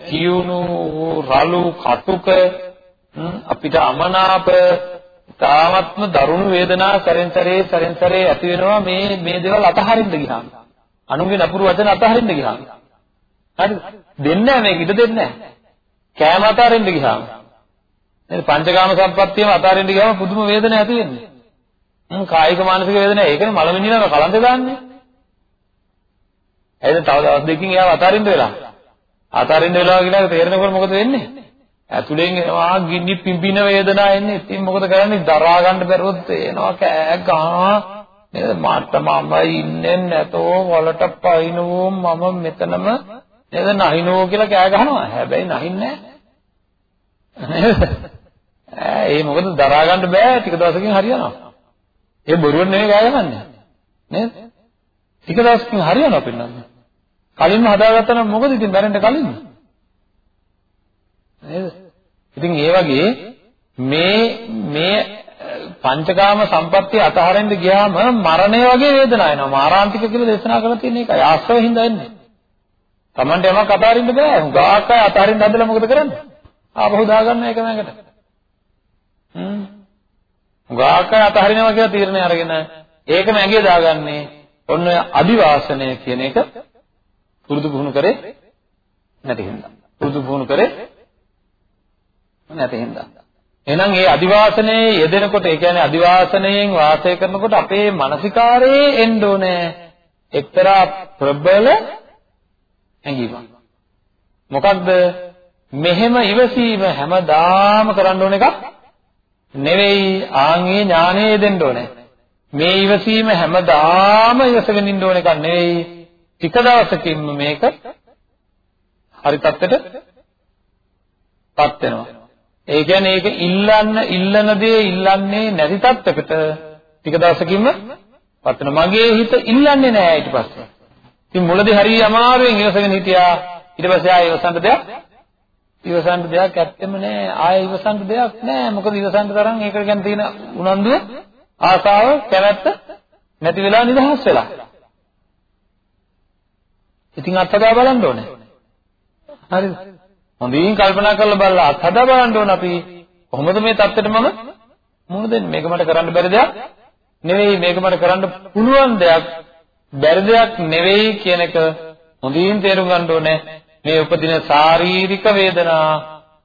තියුණු රළු කටුක අපිට අමනාප තාමත්ම දරුණු වේදනා සැරෙන් සැරේ සැරෙන් සැරේ ඇති වෙනවා මේ මේ දේවල් අතහරින්න ගියාම. අනුන්ගේ නපුරු වචන අතහරින්න ගියාම. හරිද දෙන්නේ නැහැ මේක ඉඩ දෙන්නේ නැහැ. කෑම අතහරින්න ගියාම. නේද පංචකාම සම්පත්තියම අතහරින්න ගියාම පුදුම වේදනාවක් ඇති වෙන්නේ. හ්ම් කායික මානසික වේදනාව ඒකනේ මලමිනිනම කලන්ත දාන්නේ එහෙනම් තව දවස් දෙකකින් එයාව අතාරින්න වෙලා. අතාරින්න වෙලා කියලා තේරෙනකොට මොකද වෙන්නේ? ඇතුලෙන් ආ ගිනි පිඹින වේදනාව එන්නේ. ඉතින් මොකද කරන්නේ? දරා ගන්න බැරුව තේනවා කෑ ගහා. නේද? මට මම ඉන්නේ නැතෝ වලට පයින්නෝ මම මෙතනම නේද නැහිනෝ කියලා කෑ ගහනවා. හැබැයි නැහින්නේ නැහැ. ඒ මොකද දරා ගන්න බෑ ටික දවසකින් හරියනවා. ඒ බොරුව නෙවෙයි කෑ ගහන්නේ. නේද? ටික දවසකින් හරියනවා පින්නන්නේ. කලින්ම හදාගත්තා නම් මොකද ඉතින් මැරෙන්න කලින්ම? නේද? ඉතින් ඒ වගේ මේ මේ පංචකාම සම්පත්තිය අතහරින්න ගියාම මරණය වගේ වේදනාවක් එනවා. මාරාන්තික කියලා දේශනා කරලා තියෙන එකයි. ආශ්‍රව හින්දා එන්නේ. Tamante යමක් අතහරින්න බෑ. හුඟක් අය අතහරින්න හදලා මොකද කරන්නේ? ආපහු දාගන්න එක නැකට. හ්ම්. හුඟක් අය අතහරිනවා කියලා තීරණය අරගෙන ඒකම ඇඟේ දාගන්නේ. ඔන්න අදිවාසනය කියන එක පුරුදු පුහුණු කරේ නැති හින්දා. පුරුදු පුහුණු කරේ නැති හින්දා. එහෙනම් මේ අදිවාසනයේ යෙදෙනකොට ඒ කියන්නේ අදිවාසනයෙන් වාසය කරනකොට අපේ මානසිකාරයේ එන්න ඕනේ එක්තරා ප්‍රබල හැඟීමක්. මොකක්ද? මෙහෙම ඉවසීම හැමදාම කරන්න ඕන එකක් නෙවෙයි ආන්ගේ ඥානයේ දෙන්න ඕනේ. මේ ඉවසීම හැමදාම ඉවසගෙන ඉන්න ඕන එකක් නෙවෙයි ටික දවසකින්ම මේක හරි තත්ත්වයට පත් වෙනවා. ඒ කියන්නේ ඒක ඉල්ලන්න ඉල්ලන දේ ඉල්ලන්නේ නැති තත්ත්වයකට ටික දවසකින්ම පත් වෙනවා. මගේ හිත ඉල්ලන්නේ නැහැ ඊට පස්සේ. ඉතින් මුලදී හරිය අමාරුවෙන් ඉවසගෙන හිටියා. ඊට පස්සේ ආයෙ ඉවසන්න දෙයක් ඉවසන්න දෙයක් ඇත්තෙම නැහැ. ආයෙ ඉවසන්න දෙයක් නැහැ. මොකද ඉවසන්න තරම් ඒක ගැන තියෙන උනන්දුව ආසාව කැමැත්ත නැති වෙලා නිදහස් වෙලා. ඉතින් අත්හදා බලන්න ඕනේ. හරිද? හොඳින් කල්පනා කරලා බලලා අත්හදා බලන්න ඕන අපි කොහොමද මේ தත්තෙට මම මුහුණ දෙන්නේ? මේක මට කරන්න බැරි දෙයක් නෙවෙයි මේක මට කරන්න පුළුවන් දෙයක් බැරි දෙයක් නෙවෙයි කියන එක හොඳින් තේරුම් ගන්න ඕනේ. මේ උපදින ශාරීරික වේදනා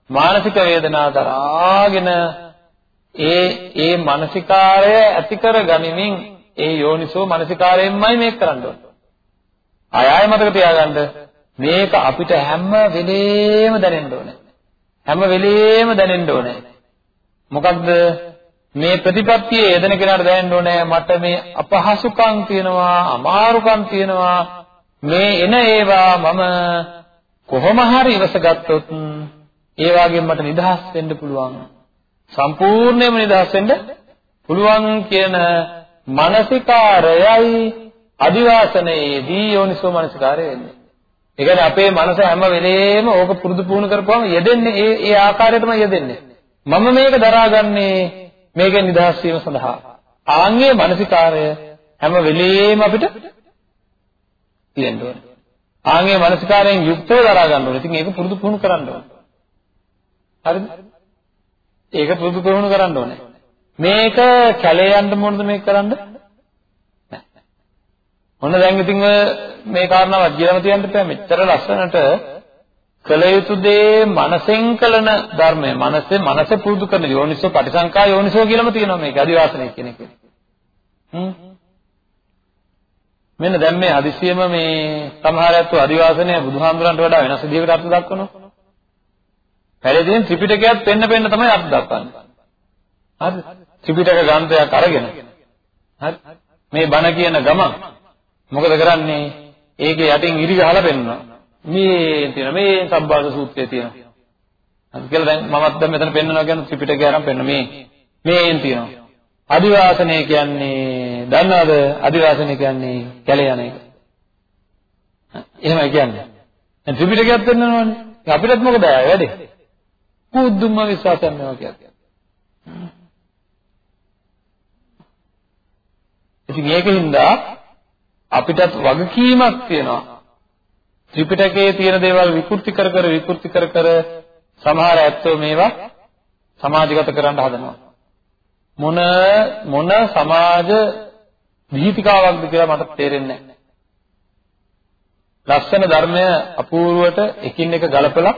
මානසික වේදනා දරාගෙන ඒ ඒ මානසිකාරය ඇති කර ගනිමින් ඒ යෝනිසෝ මානසිකාරයෙන්මයි මේක කරන්න ඕනේ. ආය ආය මතක තියාගන්න මේක අපිට හැම වෙලේම දැනෙන්න ඕනේ. හැම වෙලේම දැනෙන්න ඕනේ. මොකක්ද මේ ප්‍රතිපත්තියේ යෙදෙන කෙනාට දැනෙන්න ඕනේ මට මේ අපහසුකම් තියෙනවා අමාරුකම් තියෙනවා මේ එන ඒවා මම කොහොම හරි ඉවසගත්තොත් ඒ වගේම මට නිදහස් වෙන්න පුළුවන් සම්පූර්ණයෙන්ම නිදහස් වෙන්න පුළුවන් කියන මානසිකාරයයි අදිවාසනයේදී යෝනිසෝ මානසිකාරය වෙන්නේ. ඒ කියන්නේ අපේ මනස හැම වෙලේම ඕක පුරුදු පුහුණු කරපුවම යෙදෙන්නේ ඒ ඒ ආකාරයටම යෙදෙන්නේ. මම මේක දරාගන්නේ මේකෙන් නිදහස් වීම සඳහා. ආන්ගේ මානසිකාරය හැම වෙලේම අපිට තියෙන්න ඕනේ. ආන්ගේ මානසිකාරයෙන් යුක්තව දරා ගන්න ඕනේ. ඉතින් ඒක පුරුදු පුහුණු කරන්න ඕනේ. හරිද? ඒක පුරුදු පුහුණු කරන්න ඕනේ. මේක කැලේ යන්න මොනද මේක කරන්න? ඔන්න දැන් ඉතින් මේ කාරණාවත් කියලාම තියන්න බෑ මෙච්චර ලස්සනට කළ යුතු දේ මනසෙන් කළන ධර්මය මනසේ මනස පුරුදු කරන යෝනිසෝ පටිසංකා යෝනිසෝ කියලාම තියෙනවා මේක අදිවාසනය කියන එක. හ්ම් මෙන්න දැන් මේ හදිසියෙම මේ සමහර අයත් අදිවාසනය බුදුහාමුදුරන්ට වඩා වෙනස් විදිහකට අර්ථ දක්වනවා. පැලදීන් ත්‍රිපිටකයත් පෙන්න පෙන්න තමයි අර්ථ දක්වන්නේ. හරිද? ත්‍රිපිටක ග්‍රන්ථයක් අරගෙන හරි මේ බණ කියන ගමන් මොකද කරන්නේ? ඒකේ යටින් ඉරි ගහලා පෙන්නනවා. මේ තියෙන මේ සබ්බාස සූත්‍රයේ තියෙනවා. හරි කියලා දැන් මමත් දැන් මෙතන පෙන්නනවා කියන ත්‍රිපිටකය අරන් පෙන්න මේ මේෙන් තියෙනවා. අදිවාසනය කියන්නේ දන්නවද? අදිවාසනය කියන්නේ කැලේ යන එක. එහෙමයි කියන්නේ. දැන් ත්‍රිපිටකයක් පෙන්නනවනේ. අපිටත් මොකද වැඩේ? කුද්දුම්ම විශ්වාසයක් නෙවෙයි කියන්නේ. ඉතින් ඒකින්ද අපිටත් වගකීමක් තියෙනවා. ත්‍රිපිටකයේ තියෙන දේවල් විකෘති කර කර විකෘති කර කර සමහර ඇත්තෝ මේවා සමාජගත කරන්න හදනවා. මොන මොන සමාජ දීතිකාවක්ද කියලා මට තේරෙන්නේ නැහැ. ලස්සන ධර්මය අපූර්වට එකින් එක ගලපලා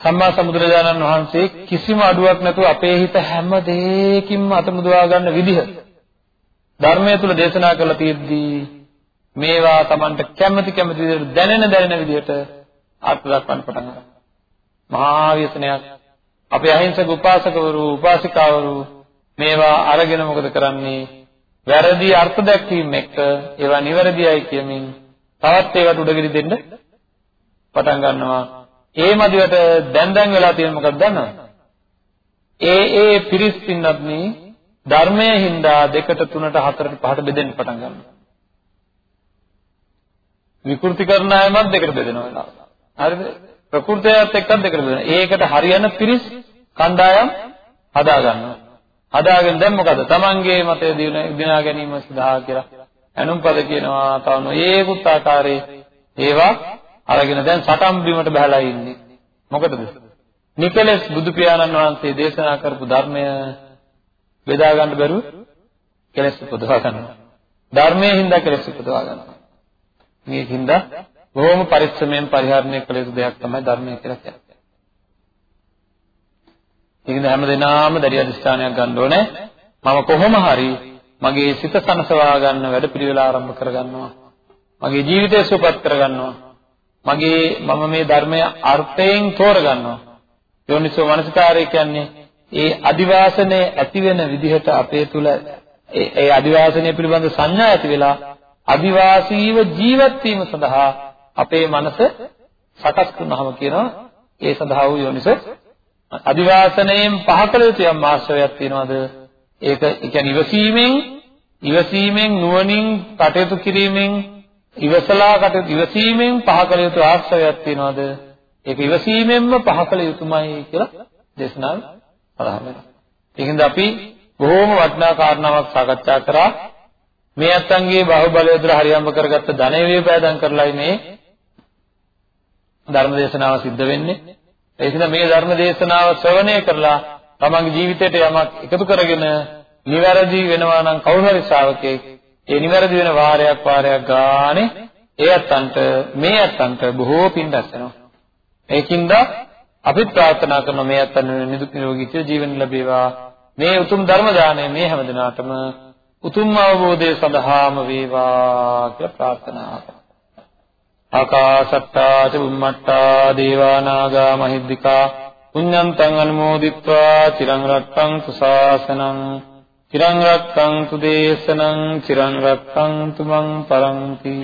සම්මා සම්බුදුරජාණන් වහන්සේ කිසිම අඩුවක් නැතුව අපේ හිත හැම දෙයකින්ම අතමුදවා ගන්න විදිහ ධර්මය තුල දේශනා කරලා තියෙද්දී මේවා Tamanට කැමැති කැමැති විදිහට දැනෙන දැනෙන විදිහට අර්ථ දක්වන්න පටන් ගන්නවා. මහා ව්‍යසනයක් අපේ අහිංසක උපාසකවරු උපාසිකාවරු මේවා අරගෙන මොකද කරන්නේ? වැරදි අර්ථ දැක්වීම එක්ක ඒවා නිවැරදියයි කියමින් තවත් ඒවට උඩගිරි දෙන්න පටන් ගන්නවා. ඒ මදිවට දැන් දැන් වෙලා තියෙන මොකක්ද දන්නවද? ඒ ඒ පිරිස් පින්නත් මේ ධර්මයේ හින්දා දෙකට තුනට හතරට පහට බෙදෙන්න පටන් ගන්නවා. විකෘති කරන අයමත් දෙකට බෙදෙනවා වෙලාව. හරිද? ප්‍රകൃතියත් එක්කත් දෙකට බෙදෙනවා. ඒකට හරියන පිරිස් කණ්ඩායම් හදා ගන්නවා. හදාගෙන දැන් මොකද? Tamanගේ මතය දිනා ගැනීම සඳහා කියලා ඇනුම්පද කියනවා. තව නොයේකුත් ආකාරයේ ඒවා අරගෙන දැන් සටන් බිමට බහලා ඉන්නේ. මොකටද? නිකලස් බුදු පියාණන් වහන්සේ දේශනා කරපු ධර්මය බෙදා ගන්න බැරුව කෙලස් උපදවා ගන්නවා. ධර්මයේ හින්දා කෙලස් උපදවා ගන්නවා. මේකින්ද බොහොම පරිස්සමෙන් පරිහරණය කළ යුතු දෙයක් තමයි ධර්මය කියලා කියන්නේ. ඒකින්ද හැමදෙනාම දැඩි අධිෂ්ඨානයක් ගන්න ඕනේ. මම කොහොම හරි මගේ සිත සනසවා ගන්න වැඩ පිළිවෙල ආරම්භ කරගන්නවා. මගේ ජීවිතය සුවපත් කරගන්නවා. මගේ මම මේ ධර්මය අර්ථයෙන් තෝරගන්නවා. යෝනිසෝ මනසිකාරය කියන්නේ ඒ අදිවාසනයේ ඇති වෙන විදිහට අපේ තුල ඒ අදිවාසනය පිළිබඳ සංඥා ඇති වෙලා අදිවාසීව ජීවත් වීම සඳහා අපේ මනස සකස් කරනවම කියනවා ඒ සඳහා වූ යෝනිසෝ අදිවාසනයෙන් පහකල යුතු යම් ආශ්‍රයයක් තියනවාද ඒක ඒ කියන්නේ ඉවසීමෙන් ඉවසීමෙන් නුවණින් කටයුතු කිරීමෙන් ඉවසලා කටයුතු ඉවසීමෙන් පහකල යුතු ආශ්‍රයයක් තියනවාද ඒක ඉවසීමෙන්ම පහකල යුතුමයි කියලා දේශනාව සඳහන් වෙනවා. ඒකින්ද අපි බොහෝම වටිනා කාරණාවක් සාකච්ඡා කරා. මේ අත්ංගයේ බාහුවලය විතර හරියම්බ කරගත්ත ධනෙ වේපෑදම් කරලායි මේ ධර්ම දේශනාව සිද්ධ වෙන්නේ. ඒ නිසා මේ ධර්ම දේශනාව ශ්‍රවණය කරලා තමන්ගේ ජීවිතයට යමක් එකතු කරගෙන නිවැරදි වෙනවා නම් කවුරු හරි ශ්‍රාවකෙක් ඒ නිවැරදි වෙන වාරයක් වාරයක් ගානේ ඒ අත්තන්ට මේ අත්තන්ට බොහෝ පින් දැස්සෙනවා. ඒකින්ද අපි ප්‍රාර්ථනා කරන මේ අත්තන් නිදුක් නිරෝගී ජීවන ලැබේවා. මේ උතුම් ධර්ම දාණය මේ හැම දිනාටම උතුම් අවබෝධය සඳහාම වේවා කියලා ප්‍රාර්ථනා කරනවා. ආකාශත්තා ච බුම්මත්තා දේවා නාග මහිද්దికා පුඤ්ඤන්තං අනුමෝදිත්වා චිරං රක්ඛන්තු ශාසනං චිරං රක්ඛන්තු දේශනං චිරං රක්ඛන්තු මං පරන්ති